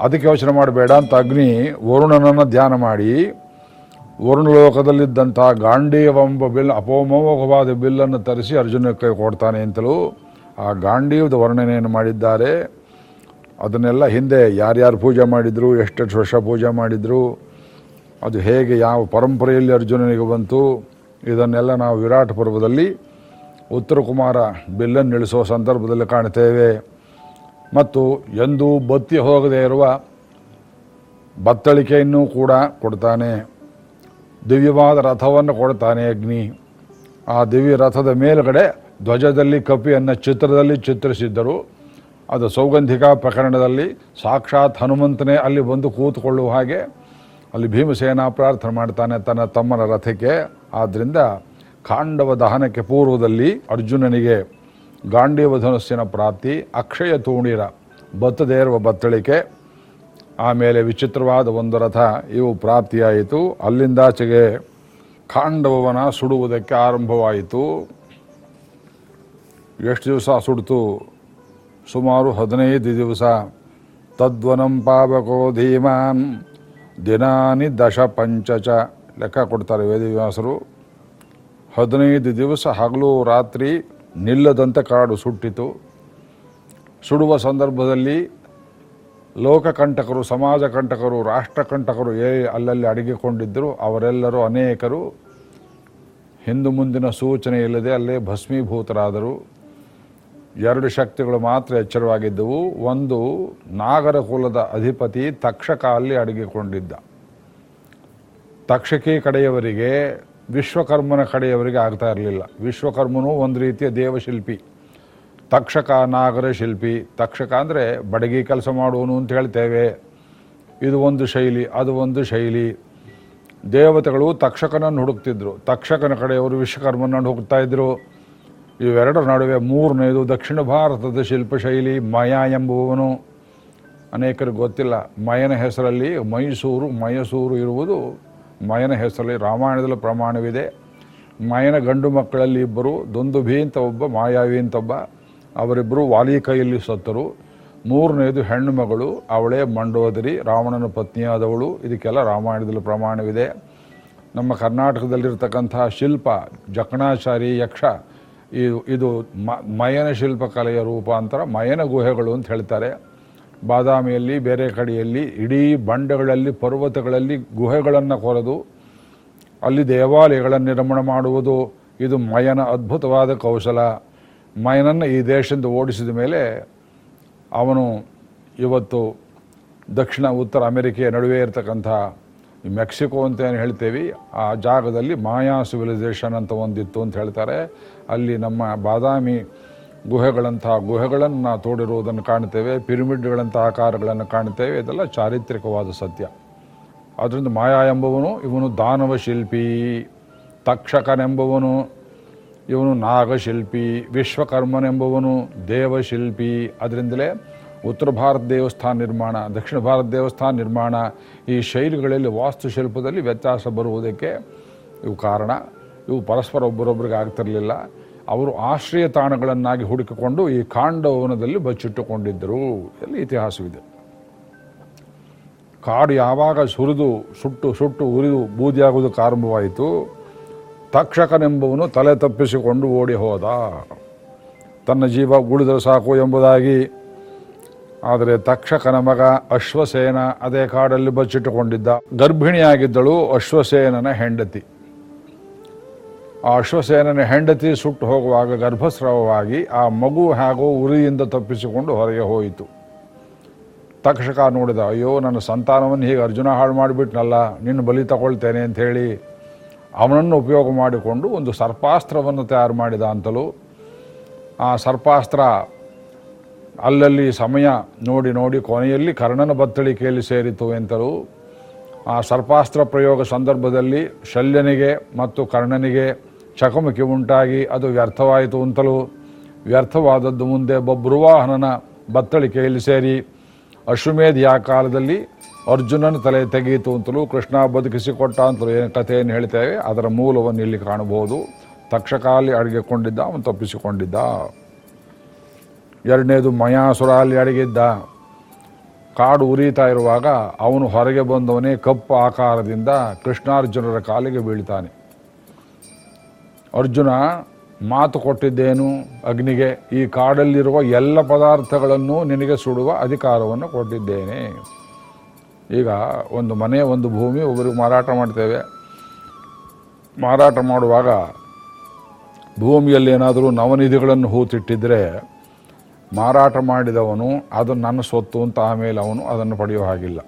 ಅದಕ್ಕೆ ಯೋಚನೆ ಮಾಡಬೇಡ ಅಂತ ಅಗ್ನಿ ವರುಣನನ್ನು ಧ್ಯಾನ ಮಾಡಿ ವರುಣಲೋಕದಲ್ಲಿದ್ದಂಥ ಗಾಂಡೀವಂಬ ಬಿಲ್ ಅಪೋಮೋಘವಾದ ಬಿಲ್ಲನ್ನು ತರಿಸಿ ಅರ್ಜುನಕ್ಕೆ ಕೊಡ್ತಾನೆ ಅಂತಲೂ ಆ ಗಾಂಡೀವದ ವರ್ಣನೆಯನ್ನು ಮಾಡಿದ್ದಾರೆ. ಅದನ್ನೆಲ್ಲ ಹಿಂದೆ ಯಾರ್ಯಾರು ಪೂಜೆ ಮಾಡಿದರು, ಎಷ್ಟೆಷ್ಟು ವರ್ಷ ಪೂಜೆ ಮಾಡಿದರು, ಅದು ಹೇಗೆ ಯಾವ ಪರಂಪರೆಯಲ್ಲಿ ಅರ್ಜುನನಿಗೆ ಬಂತು, ಇದನ್ನೆಲ್ಲ ನಾವು ವಿರಾಟ್ ಪರ್ವದಲ್ಲಿ ಉತ್ತರ ಕುಮಾರ ಬಿಲ್ಲನ್ನು ಇಳಿಸುವ ಸಂದರ್ಭದಲ್ಲಿ ಕಾಣ್ತೇವೆ. ಮತ್ತು ಎಂದೂ ಬತ್ತಿ ಹೋಗದೇ ಇರುವ ಬತ್ತಳಿಕೆಯನ್ನು ಕೂಡ ಕೊಡ್ತಾನೆ. ದಿವ್ಯವಾದ ರಥವನ್ನು ಕೊಡ್ತಾನೆ ಅಗ್ನಿ. ಆ ದಿವ್ಯ ರಥದ ಮೇಲುಗಡೆ ಧ್ವಜದಲ್ಲಿ, ಕಪಿಯನ್ನು ಚಿತ್ರದಲ್ಲಿ ಚಿತ್ರಿಸಿದ್ದರು. ಅದು ಸೌಗಂಧಿಕ ಪ್ರಕರಣದಲ್ಲಿ ಸಾಕ್ಷಾತ್ ಹನುಮಂತನೇ ಅಲ್ಲಿ ಬಂದು ಕೂತ್ಕೊಳ್ಳುವ ಹಾಗೆ ಅಲ್ಲಿ ಭೀಮಸೇನ ಪ್ರಾರ್ಥನೆ ಮಾಡ್ತಾನೆ ತನ್ನ ತಮ್ಮನ ರಥಕ್ಕೆ. ಆದ್ದರಿಂದ ಕಾಂಡವ ದಹನಕ್ಕೆ ಪೂರ್ವದಲ್ಲಿ ಅರ್ಜುನನಿಗೆ ಗಾಂಡೀವ ಧನುಸ್ಸಿನ ಪ್ರಾಪ್ತಿ, ಅಕ್ಷಯ ತೂಣೀರ ಬತ್ತದೇ ಇರುವ ಬತ್ತಳಿಕೆ ಆಮೇಲೆ ವಿಚಿತ್ರವಾದ ಒಂದು ರಥ ಇವು ಪ್ರಾಪ್ತಿಯಾಯಿತು. ಅಲ್ಲಿಂದಾಚೆಗೆ ಖಾಂಡವನ ಸುಡುವುದಕ್ಕೆ ಆರಂಭವಾಯಿತು. ಎಷ್ಟು ದಿವಸ ಸುಡ್ತು? ಸುಮಾರು ಹದಿನೈದು ದಿವಸ. ತದ್ವನಂ ಪಾವಕೋ ಧೀಮಾನ್ ದಿನಾನಿ ದಶ ಪಂಚಚ. ಲೆಕ್ಕ ಕೊಡ್ತಾರೆ ವೇದವ್ಯಾಸರು. ಹದಿನೈದು ದಿವಸ ಹಗಲು ರಾತ್ರಿ ನಿಲ್ಲದಂತೆ ಕಾಡು ಸುಟ್ಟಿತು. ಸುಡುವ ಸಂದರ್ಭದಲ್ಲಿ ಲೋಕಕಂಟಕರು ಸಮಾಜ ಕಂಟಕರು ರಾಷ್ಟ್ರಕಂಟಕರು ಏ ಅಲ್ಲಲ್ಲಿ ಅಡಗಿಕೊಂಡಿದ್ದರು ಅವರೆಲ್ಲರೂ ಅನೇಕರು. ಹಿಂದು ಮುಂದಿನ ಸೂಚನೆ ಇಲ್ಲದೆ ಅಲ್ಲೇ ಭಸ್ಮೀಭೂತರಾದರು. ಎರಡು ಶಕ್ತಿಗಳು ಮಾತ್ರ ಎಚ್ಚರವಾಗಿದ್ದವು. ಒಂದು ನಾಗರ ಕುಲದ ಅಧಿಪತಿ ತಕ್ಷಕ ಅಲ್ಲಿ ಅಡಗಿಕೊಂಡಿದ್ದ. ತಕ್ಷಕಿ ಕಡೆಯವರಿಗೆ, ವಿಶ್ವಕರ್ಮನ ಕಡೆಯವರಿಗೆ ಆಗ್ತಾ ಇರಲಿಲ್ಲ. ವಿಶ್ವಕರ್ಮನೂ ಒಂದು ರೀತಿಯ ದೇವಶಿಲ್ಪಿ. ತಕ್ಷಕ ನಾಗರ ಶಿಲ್ಪಿ. ತಕ್ಷಕ ಅಂದರೆ ಬಡಗಿ ಕೆಲಸ ಮಾಡುವನು ಅಂತ ಹೇಳ್ತೇವೆ. ಇದು ಒಂದು ಶೈಲಿ, ಅದು ಒಂದು ಶೈಲಿ. ದೇವತೆಗಳು ತಕ್ಷಕನನ್ನು ಹುಡುಕ್ತಿದ್ರು. ತಕ್ಷಕನ ಕಡೆಯವರು ವಿಶ್ವಕರ್ಮನನ್ನು ಹುಡುಕ್ತಾ ಇದ್ರು. ಇವೆರಡರ ನಡುವೆ ಮೂರನೇದು ದಕ್ಷಿಣ ಭಾರತದ ಶಿಲ್ಪಶೈಲಿ ಮಯ ಎಂಬುವನು ಅನೇಕರಿಗೆ ಗೊತ್ತಿಲ್ಲ. ಮಯನ ಹೆಸರಲ್ಲಿ ಮೈಸೂರು ಮೈಸೂರು ಇರುವುದು ಮಯನ ಹೆಸರಲ್ಲಿ ರಾಮಾಯಣದಲ್ಲಿ ಪ್ರಮಾಣವಿದೆ. ಮಯನ ಗಂಡು ಮಕ್ಕಳಲ್ಲಿ ಇಬ್ಬರು ದುಂದುಭಿ ಅಂತ ಒಬ್ಬ ಮಾಯಾವಿ ಅಂತ ಒಬ್ಬ. ಅವರಿಬ್ಬರು ವಾಲಿ ಕೈಯಲ್ಲಿ ಸತ್ತರು. ಮೂರನೇದು ಹೆಣ್ಣು ಮಗಳು, ಅವಳೇ ಮಂಡೋದರಿ, ರಾವಣನ ಪತ್ನಿಯಾದವಳು. ಇದಕ್ಕೆಲ್ಲ ರಾಮಾಯಣದಲ್ಲಿ ಪ್ರಮಾಣವಿದೆ. ನಮ್ಮ ಕರ್ನಾಟಕದಲ್ಲಿರ್ತಕ್ಕಂಥ ಶಿಲ್ಪ ಜಕಣಾಚಾರಿ ಯಕ್ಷ, ಇದು ಇದು ಮ, ಮಯನ ಶಿಲ್ಪಕಲೆಯ ರೂಪಾಂತರ, ಮಯನ ಗುಹೆಗಳು ಅಂತ ಹೇಳ್ತಾರೆ. ಬಾದಾಮಿಯಲ್ಲಿ, ಬೇರೆ ಕಡೆಯಲ್ಲಿ, ಇಡೀ ಬಂಡೆಗಳಲ್ಲಿ, ಪರ್ವತಗಳಲ್ಲಿ ಗುಹೆಗಳನ್ನು ಕೊರೆದು, ಅಲ್ಲಿ ದೇವಾಲಯಗಳನ್ನು ನಿರ್ಮಾಣ ಮಾಡುವುದು ಇದು ಮಯನ ಅದ್ಭುತವಾದ ಕೌಶಲ. ಮಯನನ್ನು ಈ ದೇಶದಿಂದ ಓಡಿಸಿದ ಮೇಲೆ ಅವನು ಇವತ್ತು ದಕ್ಷಿಣ, ಉತ್ತರ ಅಮೆರಿಕೆಯ ನಡುವೆ ಇರತಕ್ಕಂಥ ಮೆಕ್ಸಿಕೋ ಅಂತ ಏನು ಹೇಳ್ತೇವೆ, ಆ ಜಾಗದಲ್ಲಿ ಮಾಯಾ ಸಿವಿಲೈಸೇಷನ್ ಅಂತ ಒಂದಿತ್ತು ಅಂತ ಹೇಳ್ತಾರೆ. ಅಲ್ಲಿ ನಮ್ಮ ಬಾದಾಮಿ ಗುಹೆಗಳಂಥ ಗುಹೆಗಳನ್ನು ತೋಡಿರುವುದನ್ನು ಕಾಣ್ತೇವೆ, ಪಿರಮಿಡ್ಗಳಂಥ ಆಕಾರಗಳನ್ನು ಕಾಣ್ತೇವೆ, ಇದೆಲ್ಲ ಚಾರಿತ್ರಿಕವಾದ ಸತ್ಯ. ಅದರಿಂದ ಮಾಯಾ ಎಂಬುವನು ಇವನು ದಾನವ ಶಿಲ್ಪಿ, ತಕ್ಷಕನೆಂಬುವನು ಇವನು ನಾಗಶಿಲ್ಪಿ, ವಿಶ್ವಕರ್ಮನೆಂಬುವನು ದೇವಶಿಲ್ಪಿ. ಅದರಿಂದಲೇ ಉತ್ತರ ಭಾರತ ದೇವಸ್ಥಾನ ನಿರ್ಮಾಣ, ದಕ್ಷಿಣ ಭಾರತ ದೇವಸ್ಥಾನ ನಿರ್ಮಾಣ ಈ ಶೈಲಿಗಳಲ್ಲಿ ವಾಸ್ತುಶಿಲ್ಪದಲ್ಲಿ ವ್ಯತ್ಯಾಸ ಬರುವುದಕ್ಕೆ ಇವು ಕಾರಣ. ಇವು ಪರಸ್ಪರ ಒಬ್ಬರೊಬ್ಬರಿಗೆ ಆಗ್ತಿರಲಿಲ್ಲ. ಅವರು ಆಶ್ರಯ ತಾಣಗಳನ್ನಾಗಿ ಹುಡುಕಿಕೊಂಡು ಈ ಕಾಂಡವನದಲ್ಲಿ ಬಚ್ಚಿಟ್ಟುಕೊಂಡಿದ್ದರು. ಎಲ್ಲಿ ಇತಿಹಾಸವಿದೆ. ಕಾಡು ಯಾವಾಗ ಸುರಿದು, ಸುಟ್ಟು ಸುಟ್ಟು ಉರಿದು ಬೂದಿಯಾಗುವುದಕ್ಕೆ ಆರಂಭವಾಯಿತು. ತಕ್ಷಕನೆಂಬವನು ತಲೆ ತಪ್ಪಿಸಿಕೊಂಡು ಓಡಿ ಹೋದ. ತನ್ನ ಜೀವ ಉಳಿದರೆ ಸಾಕು ಎಂಬುದಾಗಿ. ಆದರೆ ತಕ್ಷಕನ ಮಗ ಅಶ್ವಸೇನ ಅದೇ ಕಾಡಲ್ಲಿ ಬಚ್ಚಿಟ್ಟುಕೊಂಡಿದ್ದ. ಗರ್ಭಿಣಿಯಾಗಿದ್ದಳು ಅಶ್ವಸೇನನ ಹೆಂಡತಿ. ಆ ಅಶ್ವಸೇನನ ಹೆಂಡತಿ ಸುಟ್ಟು ಹೋಗುವಾಗ ಗರ್ಭಸ್ರಾವವಾಗಿ ಆ ಮಗು ಹಾಗೂ ಉರಿಯಿಂದ ತಪ್ಪಿಸಿಕೊಂಡು ಹೊರಗೆ ಹೋಯಿತು. ತಕ್ಷಕ ನೋಡಿದ, ಅಯ್ಯೋ, ನನ್ನ ಸಂತಾನವನ್ನು ಹೀಗೆ ಅರ್ಜುನ ಹಾಳು ಮಾಡಿಬಿಟ್ನಲ್ಲ, ನಿನ್ನ ಬಲಿ ತಗೊಳ್ತೇನೆ ಅಂತ ಹೇಳಿ ಅವನನ್ನು ಉಪಯೋಗ ಮಾಡಿಕೊಂಡು ಒಂದು ಸರ್ಪಾಸ್ತ್ರವನ್ನು ತಯಾರು ಮಾಡಿದ ಅಂತಲೂ ಆ ಸರ್ಪಾಸ್ತ್ರ ಅಲ್ಲಲ್ಲಿ ಸಮಯ ನೋಡಿ ನೋಡಿ ಕೊನೆಯಲ್ಲಿ ಕರ್ಣನ ಬತ್ತಳಿಕೆಯಲ್ಲಿ ಸೇರಿತು ಎಂತಲೂ ಆ ಸರ್ಪಾಸ್ತ್ರ ಪ್ರಯೋಗ ಸಂದರ್ಭದಲ್ಲಿ ಶಲ್ಯನಿಗೆ ಮತ್ತು ಕರ್ಣನಿಗೆ ಚಕಮಕಿ ಉಂಟಾಗಿ ಅದು ವ್ಯರ್ಥವಾಯಿತು ಅಂತಲೂ ವ್ಯರ್ಥವಾದದ್ದು ಮುಂದೆ ಬಬ್ರುವಾಹನನ ಬತ್ತಳಿಕೆಯಲ್ಲಿ ಸೇರಿ ಅಶ್ವಮೇಧಿಯ ಕಾಲದಲ್ಲಿ ಅರ್ಜುನನ ತಲೆ ತೆಗೆಯಿತು ಅಂತಲೂ ಕೃಷ್ಣ ಬದುಕಿಸಿಕೊಟ್ಟ ಅಂತಲೂ ಏನು ಕಥೆಯನ್ನು ಹೇಳ್ತೇವೆ. ಅದರ ಮೂಲವನ್ನು ಇಲ್ಲಿ ಕಾಣಬಹುದು. ತಕ್ಷಕಾಲಿ ಅಡಗಿಕೊಂಡಿದ್ದ ಅವನು ತಪ್ಪಿಸಿಕೊಂಡಿದ್ದ. ಎರಡನೇದು ಮಯಾಸುರ ಅಲ್ಲಿ ಅಡಗಿದ್ದ. ಕಾಡು ಉರಿತಾ ಇರುವಾಗ ಅವನು ಹೊರಗೆ ಬಂದವನೇ ಕಪ್ಪು ಆಕಾರದಿಂದ ಕೃಷ್ಣಾರ್ಜುನರ ಕಾಲಿಗೆ ಬೀಳ್ತಾನೆ. ಅರ್ಜುನ ಮಾತು ಕೊಟ್ಟಿದ್ದೇನು ಅಗ್ನಿಗೆ, ಈ ಕಾಡಲ್ಲಿರುವ ಎಲ್ಲ ಪದಾರ್ಥಗಳನ್ನು ನಿನಗೆ ಸುಡುವ ಅಧಿಕಾರವನ್ನು ಕೊಟ್ಟಿದ್ದೇನೆ. ಈಗ ಒಂದು ಮನೆ, ಒಂದು ಭೂಮಿ ಒಬ್ಬರಿಗೆ ಮಾರಾಟ ಮಾಡ್ತೇವೆ. ಮಾರಾಟ ಮಾಡುವಾಗ ಭೂಮಿಯಲ್ಲಿ ಏನಾದರೂ ನವನಿಧಿಗಳನ್ನು ಹೂತಿಟ್ಟಿದ್ರೆ ಮಾರಾಟ ಮಾಡಿದವನು, ಅದು ನನ್ನ ಸ್ವತ್ತು ಅಂತ ಆಮೇಲೆ ಅವನು ಅದನ್ನು ಪಡೆಯುವ ಹಾಗಿಲ್ಲ.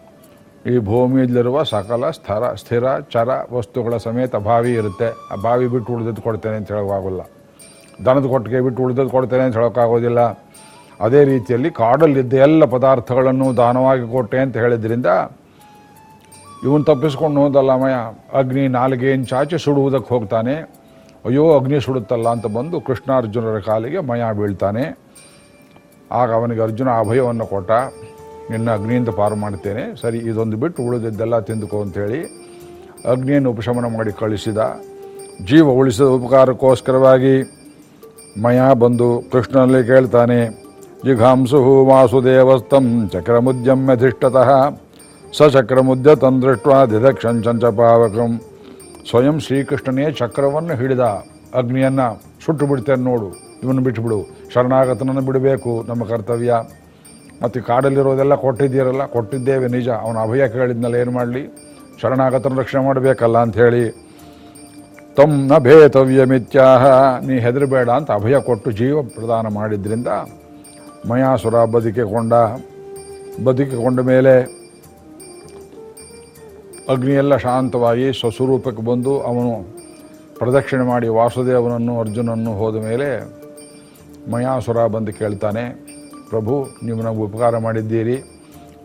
ಈ ಭೂಮಿಯಲ್ಲಿರುವ ಸಕಲ ಸ್ಥರ, ಸ್ಥಿರ, ಚರ ವಸ್ತುಗಳ ಸಮೇತ ಬಾವಿ ಇರುತ್ತೆ. ಆ ಬಾವಿ ಬಿಟ್ಟು ಉಳಿದಿದ್ದು ಕೊಡ್ತೇನೆ ಅಂತ ಹೇಳೋಕ್ಕಾಗಲ್ಲ ದನದ ಕೊಟ್ಟಿಗೆ ಬಿಟ್ಟು ಉಳಿದದ್ದು ಕೊಡ್ತೇನೆ ಅಂತ ಹೇಳೋಕ್ಕಾಗೋದಿಲ್ಲ. ಅದೇ ರೀತಿಯಲ್ಲಿ ಕಾಡಲ್ಲಿದ್ದ ಎಲ್ಲ ಪದಾರ್ಥಗಳನ್ನು ದಾನವಾಗಿ ಕೊಟ್ಟೆ ಅಂತ ಹೇಳಿದ್ರಿಂದ ಇವನು ತಪ್ಪಿಸ್ಕೊಂಡು ಹೋದಲ್ಲ ಮಯ. ಅಗ್ನಿ ನಾಲಿಗೆಯನ್ನು ಚಾಚಿ ಸುಡುವುದಕ್ಕೆ ಹೋಗ್ತಾನೆ. ಅಯ್ಯೋ, ಅಗ್ನಿ ಸುಡುತ್ತಲ್ಲ ಅಂತ ಬಂದು ಕೃಷ್ಣಾರ್ಜುನರ ಕಾಲಿಗೆ ಮಯ ಬೀಳ್ತಾನೆ. ಆಗ ಅವನಿಗೆ ಅರ್ಜುನ ಅಭಯವನ್ನು ಕೊಟ್ಟ. ನಿನ್ನ ಅಗ್ನಿಯಿಂದ ಪಾರು ಮಾಡ್ತೇನೆ. ಸರಿ, ಇದೊಂದು ಬಿಟ್ಟು ಉಳಿದಿದ್ದೆಲ್ಲ ತಿಂದುಕೋ ಅಂಥೇಳಿ ಅಗ್ನಿಯನ್ನು ಉಪಶಮನ ಮಾಡಿ ಕಳಿಸಿದ. ಜೀವ ಉಳಿಸಿದ ಉಪಕಾರಕ್ಕೋಸ್ಕರವಾಗಿ ಮಯ ಬಂದು ಕೃಷ್ಣನಲ್ಲಿ ಕೇಳ್ತಾನೆ ಜಿಘಾಂಸು ವಾಸುದೇವಸ್ತಂ ಚಕ್ರಮುದ್ಯಮ್ಯಧಿಷ್ಠತಃ ಸ ಚಕ್ರಮುದ್ಯ ತಂದೃಷ್ಟ ದಿದಕ್ಷಂಚಂಚ ಪಾವಕಂ, ಸ್ವಯಂ ಶ್ರೀಕೃಷ್ಣನೇ ಚಕ್ರವನ್ನು ಹಿಡಿದ ಅಗ್ನಿಯನ್ನು ಸುಟ್ಟು ಬಿಡ್ತೇನೆ ನೋಡು ಇವನು ಬಿಟ್ಬಿಡು, ಶರಣಾಗತನನ್ನು ಬಿಡಬೇಕು ನಮ್ಮ ಕರ್ತವ್ಯ. ಮತ್ತು ಕಾಡಲ್ಲಿರೋದೆಲ್ಲ ಕೊಟ್ಟಿದ್ದೀರಲ್ಲ, ಕೊಟ್ಟಿದ್ದೇವೆ ನಿಜ, ಅವನ ಅಭಯ ಕೇಳಿದ್ನಲ್ಲ ಏನು ಮಾಡಲಿ? ಶರಣಾಗತನ ರಕ್ಷಣೆ ಮಾಡಬೇಕಲ್ಲ ಅಂಥೇಳಿ ತಮ್ನ ಭೇತವ್ಯಮಿತ್ಯಾಹ ನೀ ಹೆದರಬೇಡ ಅಂತ ಅಭಯ ಕೊಟ್ಟು ಜೀವ ಪ್ರದಾನ ಮಾಡಿದ್ರಿಂದ ಮಯಾಸುರ ಬದುಕಿಕೊಂಡ ಬದುಕಿಕೊಂಡ ಮೇಲೆ ಅಗ್ನಿಯೆಲ್ಲ ಶಾಂತವಾಗಿ ಸ್ವಸ್ವರೂಪಕ್ಕೆ ಬಂದು ಅವನು ಪ್ರದಕ್ಷಿಣೆ ಮಾಡಿ ವಾಸುದೇವನನ್ನು ಅರ್ಜುನನ್ನು ಹೋದ ಮೇಲೆ ಮಯಾಸುರ ಬಂದು ಕೇಳ್ತಾನೆ, ಪ್ರಭು, ನೀವು ನಮಗೆ ಉಪಕಾರ ಮಾಡಿದ್ದೀರಿ,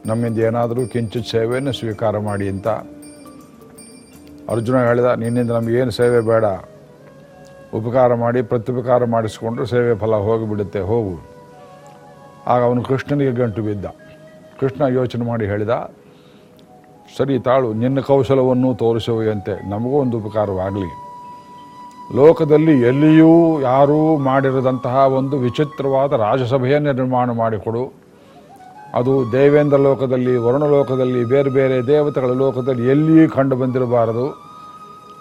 ನಮ್ಮಿಂದ ಏನಾದರೂ ಕಿಂಚಿತ್ ಸೇವೆಯನ್ನು ಸ್ವೀಕಾರ ಮಾಡಿ ಅಂತ. ಅರ್ಜುನ ಹೇಳಿದ, ನಿನ್ನಿಂದ ಏನು ಸೇವೆ ಬೇಡ. ಉಪಕಾರ ಮಾಡಿ, ಪ್ರತ್ಯುಪಕಾರ ಮಾಡಿಸಿಕೊಂಡ್ರೆ ಸೇವೆ ಫಲ ಹೋಗಿಬಿಡುತ್ತೆ, ಹೋಗು. ಆಗ ಅವನು ಕೃಷ್ಣನಿಗೆ ಗಂಟು ಬಿದ್ದ. ಕೃಷ್ಣ ಯೋಚನೆ ಮಾಡಿ ಹೇಳಿದ, ಸರಿ ತಾಳು, ನಿನ್ನ ಕೌಶಲವನ್ನು ತೋರಿಸುವಂತೆ ನಮಗೂ ಒಂದು ಉಪಕಾರವಾಗಲಿ. ಲೋಕದಲ್ಲಿ ಎಲ್ಲಿಯೂ ಯಾರೂ ಮಾಡಿರದಂತಹ ಒಂದು ವಿಚಿತ್ರವಾದ ರಾಜಸಭೆಯನ್ನು ನಿರ್ಮಾಣ ಮಾಡಿಕೊಡು. ಅದು ದೇವೇಂದ್ರ ಲೋಕದಲ್ಲಿ, ವರುಣ ಲೋಕದಲ್ಲಿ, ಬೇರೆ ಬೇರೆ ದೇವತೆಗಳ ಲೋಕದಲ್ಲಿ ಎಲ್ಲಿಯೂ ಕಂಡು ಬಂದಿರಬಾರದು.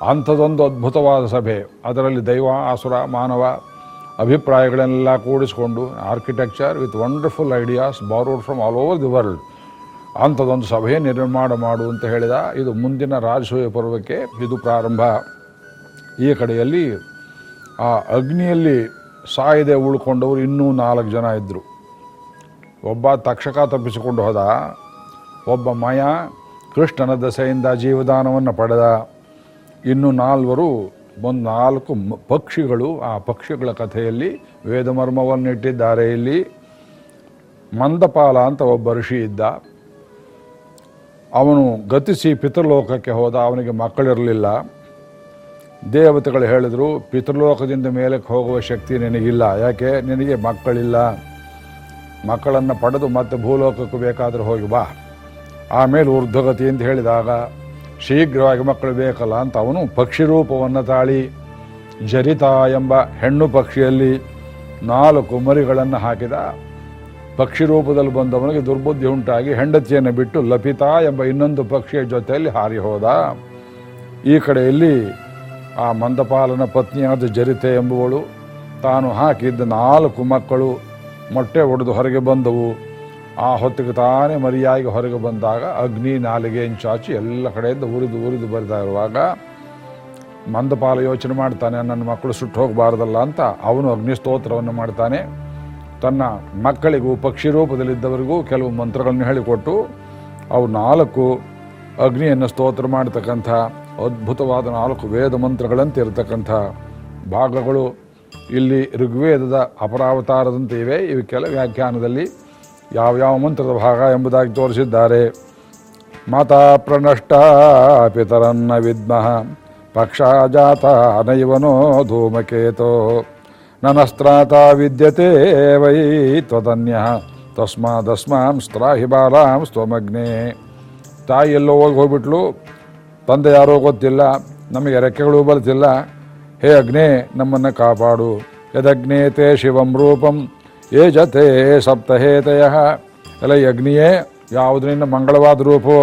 ಅಂಥದ್ದೊಂದು ಅದ್ಭುತವಾದ ಸಭೆ. ಅದರಲ್ಲಿ ದೈವ ಆಸುರ ಮಾನವ ಅಭಿಪ್ರಾಯಗಳನ್ನೆಲ್ಲ ಕೂಡಿಸಿಕೊಂಡು architecture with wonderful ideas borrowed from all over the world ಅಂಥದ್ದೊಂದು ಸಭೆ ನಿರ್ಮಾಣ ಮಾಡು ಅಂತ ಹೇಳಿದ ಇದು ಮುಂದಿನ ರಾಜಸೂಯ ಪರ್ವಕ್ಕೆ ಇದು ಪ್ರಾರಂಭ. ಈ ಕಡೆಯಲ್ಲಿ ಆ ಅಗ್ನಿಯಲ್ಲಿ ಸಾಯದೆ ಉಳ್ಕೊಂಡವರು ಇನ್ನೂ ನಾಲ್ಕು ಜನ ಇದ್ದರು ಒಬ್ಬ ತಕ್ಷಕ ತಪ್ಪಿಸಿಕೊಂಡು ಹೋದ, ಒಬ್ಬ ಮಯ ಕೃಷ್ಣನ ದಸೆಯಿಂದ ಜೀವದಾನವನ್ನು ಪಡೆದ. ಇನ್ನು ನಾಲ್ವರು, ಒಂದು ನಾಲ್ಕು ಪಕ್ಷಿಗಳು ಆ ಪಕ್ಷಿಗಳ ಕಥೆಯಲ್ಲಿ ವೇದಮರ್ಮವನ್ನಿಟ್ಟಿದ್ದಾರೆ. ಇಲ್ಲಿ ಮಂದಪಾಲ ಅಂತ ಒಬ್ಬ ಋಷಿ ಇದ್ದ. ಅವನು ಗತಿಸಿ ಪಿತೃಲೋಕಕ್ಕೆ ಹೋದ, ಅವನಿಗೆ ಮಕ್ಕಳಿರಲಿಲ್ಲ. ದೇವತೆಗಳು ಹೇಳಿದರು, ಪಿತೃಲೋಕದಿಂದ ಮೇಲಕ್ಕೆ ಹೋಗುವ ಶಕ್ತಿ ನಿನಗಿಲ್ಲ. ಯಾಕೆ? ನಿನಗೆ ಮಕ್ಕಳಿಲ್ಲ. ಮಕ್ಕಳನ್ನು ಪಡೆದು ಮತ್ತೆ ಭೂಲೋಕಕ್ಕೆ ಬೇಕಾದರೂ ಹೋಗಿ ಬಾ. ಆಮೇಲೆ ಊರ್ಧ್ವಗತಿ ಅಂತ ಹೇಳಿದಾಗ, ಶೀಘ್ರವಾಗಿ ಮಕ್ಕಳು ಬೇಕಲ್ಲ ಅಂತ ಅವನು ಪಕ್ಷಿ ರೂಪವನ್ನು ತಾಳಿ, ಜರಿತಾ ಎಂಬ ಹೆಣ್ಣು ಪಕ್ಷಿಯಲ್ಲಿ ನಾಲ್ಕು ಮರಿಗಳನ್ನು ಹಾಕಿದ. ಪಕ್ಷಿ ರೂಪದಲ್ಲಿ ಬಂದವನಿಗೆ ದುರ್ಬುದ್ಧಿ ಉಂಟಾಗಿ ಹೆಂಡತಿಯನ್ನು ಬಿಟ್ಟು ಲಪಿತಾ ಎಂಬ ಇನ್ನೊಂದು ಪಕ್ಷಿಯ ಜೊತೆಯಲ್ಲಿ ಹಾರಿ ಹೋದ. ಈ ಕಡೆಯಲ್ಲಿ ಆ ಮಂದಪಾಲನ ಪತ್ನಿಯಾದ ಜರಿತೆ ಎಂಬುವಳು ತಾನು ಹಾಕಿದ್ದ ನಾಲ್ಕು ಮಕ್ಕಳು ಮೊಟ್ಟೆ ಒಡೆದು ಹೊರಗೆ ಬಂದವು. ಆ ಹೊತ್ತಿಗೆ ತಾನೇ ಮರಿಯಾಗಿ ಹೊರಗೆ ಬಂದಾಗ ಅಗ್ನಿ ನಾಲಿಗೆ ಚಾಚಿ ಎಲ್ಲ ಕಡೆಯಿಂದ ಉರಿದು ಉರಿದು ಬರಿತಾ ಇರುವಾಗ ಮಂದಪಾಲ ಯೋಚನೆ ಮಾಡ್ತಾನೆ, ನನ್ನ ಮಕ್ಕಳು ಸುಟ್ಟು ಹೋಗಬಾರ್ದಲ್ಲ ಅಂತ. ಅವನು ಅಗ್ನಿ ಸ್ತೋತ್ರವನ್ನು ಮಾಡ್ತಾನೆ. ತನ್ನ ಮಕ್ಕಳಿಗೂ, ಪಕ್ಷಿ ರೂಪದಲ್ಲಿದ್ದವರಿಗೂ ಕೆಲವು ಮಂತ್ರಗಳನ್ನು ಹೇಳಿಕೊಟ್ಟು ಅವು ನಾಲ್ಕು ಅಗ್ನಿಯನ್ನು ಸ್ತೋತ್ರ ಮಾಡತಕ್ಕಂಥ ಅದ್ಭುತವಾದ ನಾಲ್ಕು ವೇದ ಮಂತ್ರಗಳಂತೆ ಇರತಕ್ಕಂಥ ಭಾಗಗಳು ಇಲ್ಲಿ ಋಗ್ವೇದದ ಅಪರಾವತಾರದಂತೆ ಇವೆ ಕೆಲ ವ್ಯಾಖ್ಯಾನದಲ್ಲಿ ಯಾವ್ಯಾವ ಮಂತ್ರದ ಭಾಗ ಎಂಬುದಾಗಿ ತೋರಿಸಿದ್ದಾರೆ. ಮಾತಾ ಪ್ರಣಷ್ಟ ಪಿತರನ್ನ ವಿದ್ಮಃ ಪಕ್ಷಾಜಾತ ನೈವನೋ ಧೂಮಕೇತೋ, ನನಸ್ತ್ರಾತ ವಿದ್ಯತೆ ವೈ ತ್ವದನ್ಯ ತಸ್ಮಾದಸ್ಮಾಂ ಸ್ತ್ರಾಹಿ ಬಾಲಾಂ ಸ್ತೋಮಗ್ನೆ. ತಾಯಿ ಎಲ್ಲೋ ಹೋಗಿ ಹೋಗ್ಬಿಟ್ಲು, ತಂದೆ ಯಾರೋ ಗೊತ್ತಿಲ್ಲ, ನಮಗೆ ರೆಕ್ಕೆಗಳು ಬರ್ತಿಲ್ಲ ಹೇ ಅಗ್ನೇ, ನಮ್ಮನ್ನು ಕಾಪಾಡು. ಯದಗ್ನೇತೆ ಶಿವಂ ರೂಪಂ ಏಜತೆ ಸಪ್ತಹೇತಯ. ಎಲ್ಲ ಅಗ್ನಿಯೇ ಯಾವುದು ನಿನ್ನ ಮಂಗಳವಾದ ರೂಪೋ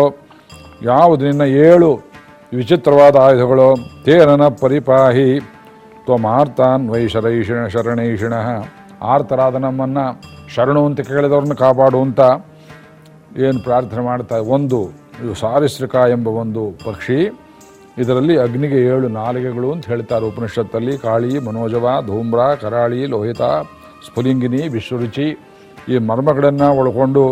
ಯಾವುದು ನಿನ್ನ ಏಳು ವಿಚಿತ್ರವಾದ ಆಯುಧಗಳು ತೇನನ ಪರಿಪಾಹಿ. ತ್ವಮಾರ್ತಾನ್ ವೈಶರೈಷಿಣ ಶರಣೈಷಿಣ. ಆರ್ತರಾದ ನಮ್ಮನ್ನು ಶರಣು ಅಂತ ಕೇಳಿದವ್ರನ್ನ ಕಾಪಾಡು ಅಂತ ಏನು ಪ್ರಾರ್ಥನೆ ಮಾಡ್ತಾ, ಒಂದು ಸಾರಿಸ್ರಿಕ ಎಂಬ ಒಂದು ಪಕ್ಷಿ ಇದರಲ್ಲಿ ಅಗ್ನಿಗೆ ಏಳು ನಾಲಿಗೆಗಳು ಅಂತ ಹೇಳ್ತಾರೆ ಉಪನಿಷತ್ತಲ್ಲಿ. ಕಾಳಿ, ಮನೋಜವ, ಧೂಮ್ರ, ಕರಾಳಿ, ಲೋಹಿತ, ಸ್ಫುಲಿಂಗಿನಿ, ವಿಶ್ವರುಚಿ ಈ ಮರ್ಮಗಳನ್ನು ಒಳಗೊಂಡು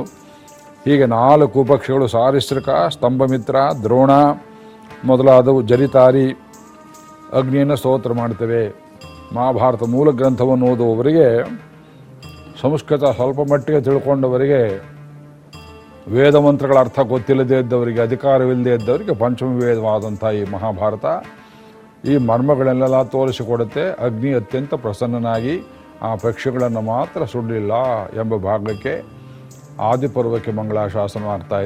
ಹೀಗೆ ನಾಲ್ಕು ಪಕ್ಷಿಗಳು ಸಾರಿಸ್ರಿಕ ಸ್ತಂಭಮಿತ್ರ, ದ್ರೋಣ ಮೊದಲಾದವು ಜರಿತಾರಿ ಅಗ್ನಿಯನ್ನು ಸ್ತೋತ್ರ ಮಾಡ್ತೇವೆ. ಮಹಾಭಾರತ ಮೂಲ ಗ್ರಂಥವನ್ನು ಓದುವವರಿಗೆ, ಸಂಸ್ಕೃತ ಸ್ವಲ್ಪ ಮಟ್ಟಿಗೆ ತಿಳ್ಕೊಂಡವರಿಗೆ ವೇದ ಮಂತ್ರಗಳ ಅರ್ಥ ಗೊತ್ತಿಲ್ಲದೇ ಇದ್ದವರಿಗೆ, ಅಧಿಕಾರವಿಲ್ಲದೆ ಇದ್ದವರಿಗೆ ಪಂಚಮ ವೇದವಾದಂಥ ಈ ಮಹಾಭಾರತ ಈ ಮರ್ಮಗಳನ್ನೆಲ್ಲ ತೋರಿಸಿಕೊಡುತ್ತೆ. ಅಗ್ನಿ ಅತ್ಯಂತ ಪ್ರಸನ್ನನಾಗಿ ಆ ಪಕ್ಷಿಗಳನ್ನು ಮಾತ್ರ ಸುಡಲಿಲ್ಲ ಎಂಬ ಭಾಗಕ್ಕೆ ಆದಿಪರ್ವಕ್ಕೆ ಮಂಗಳಾಶಾಸನ ಆಗ್ತಾ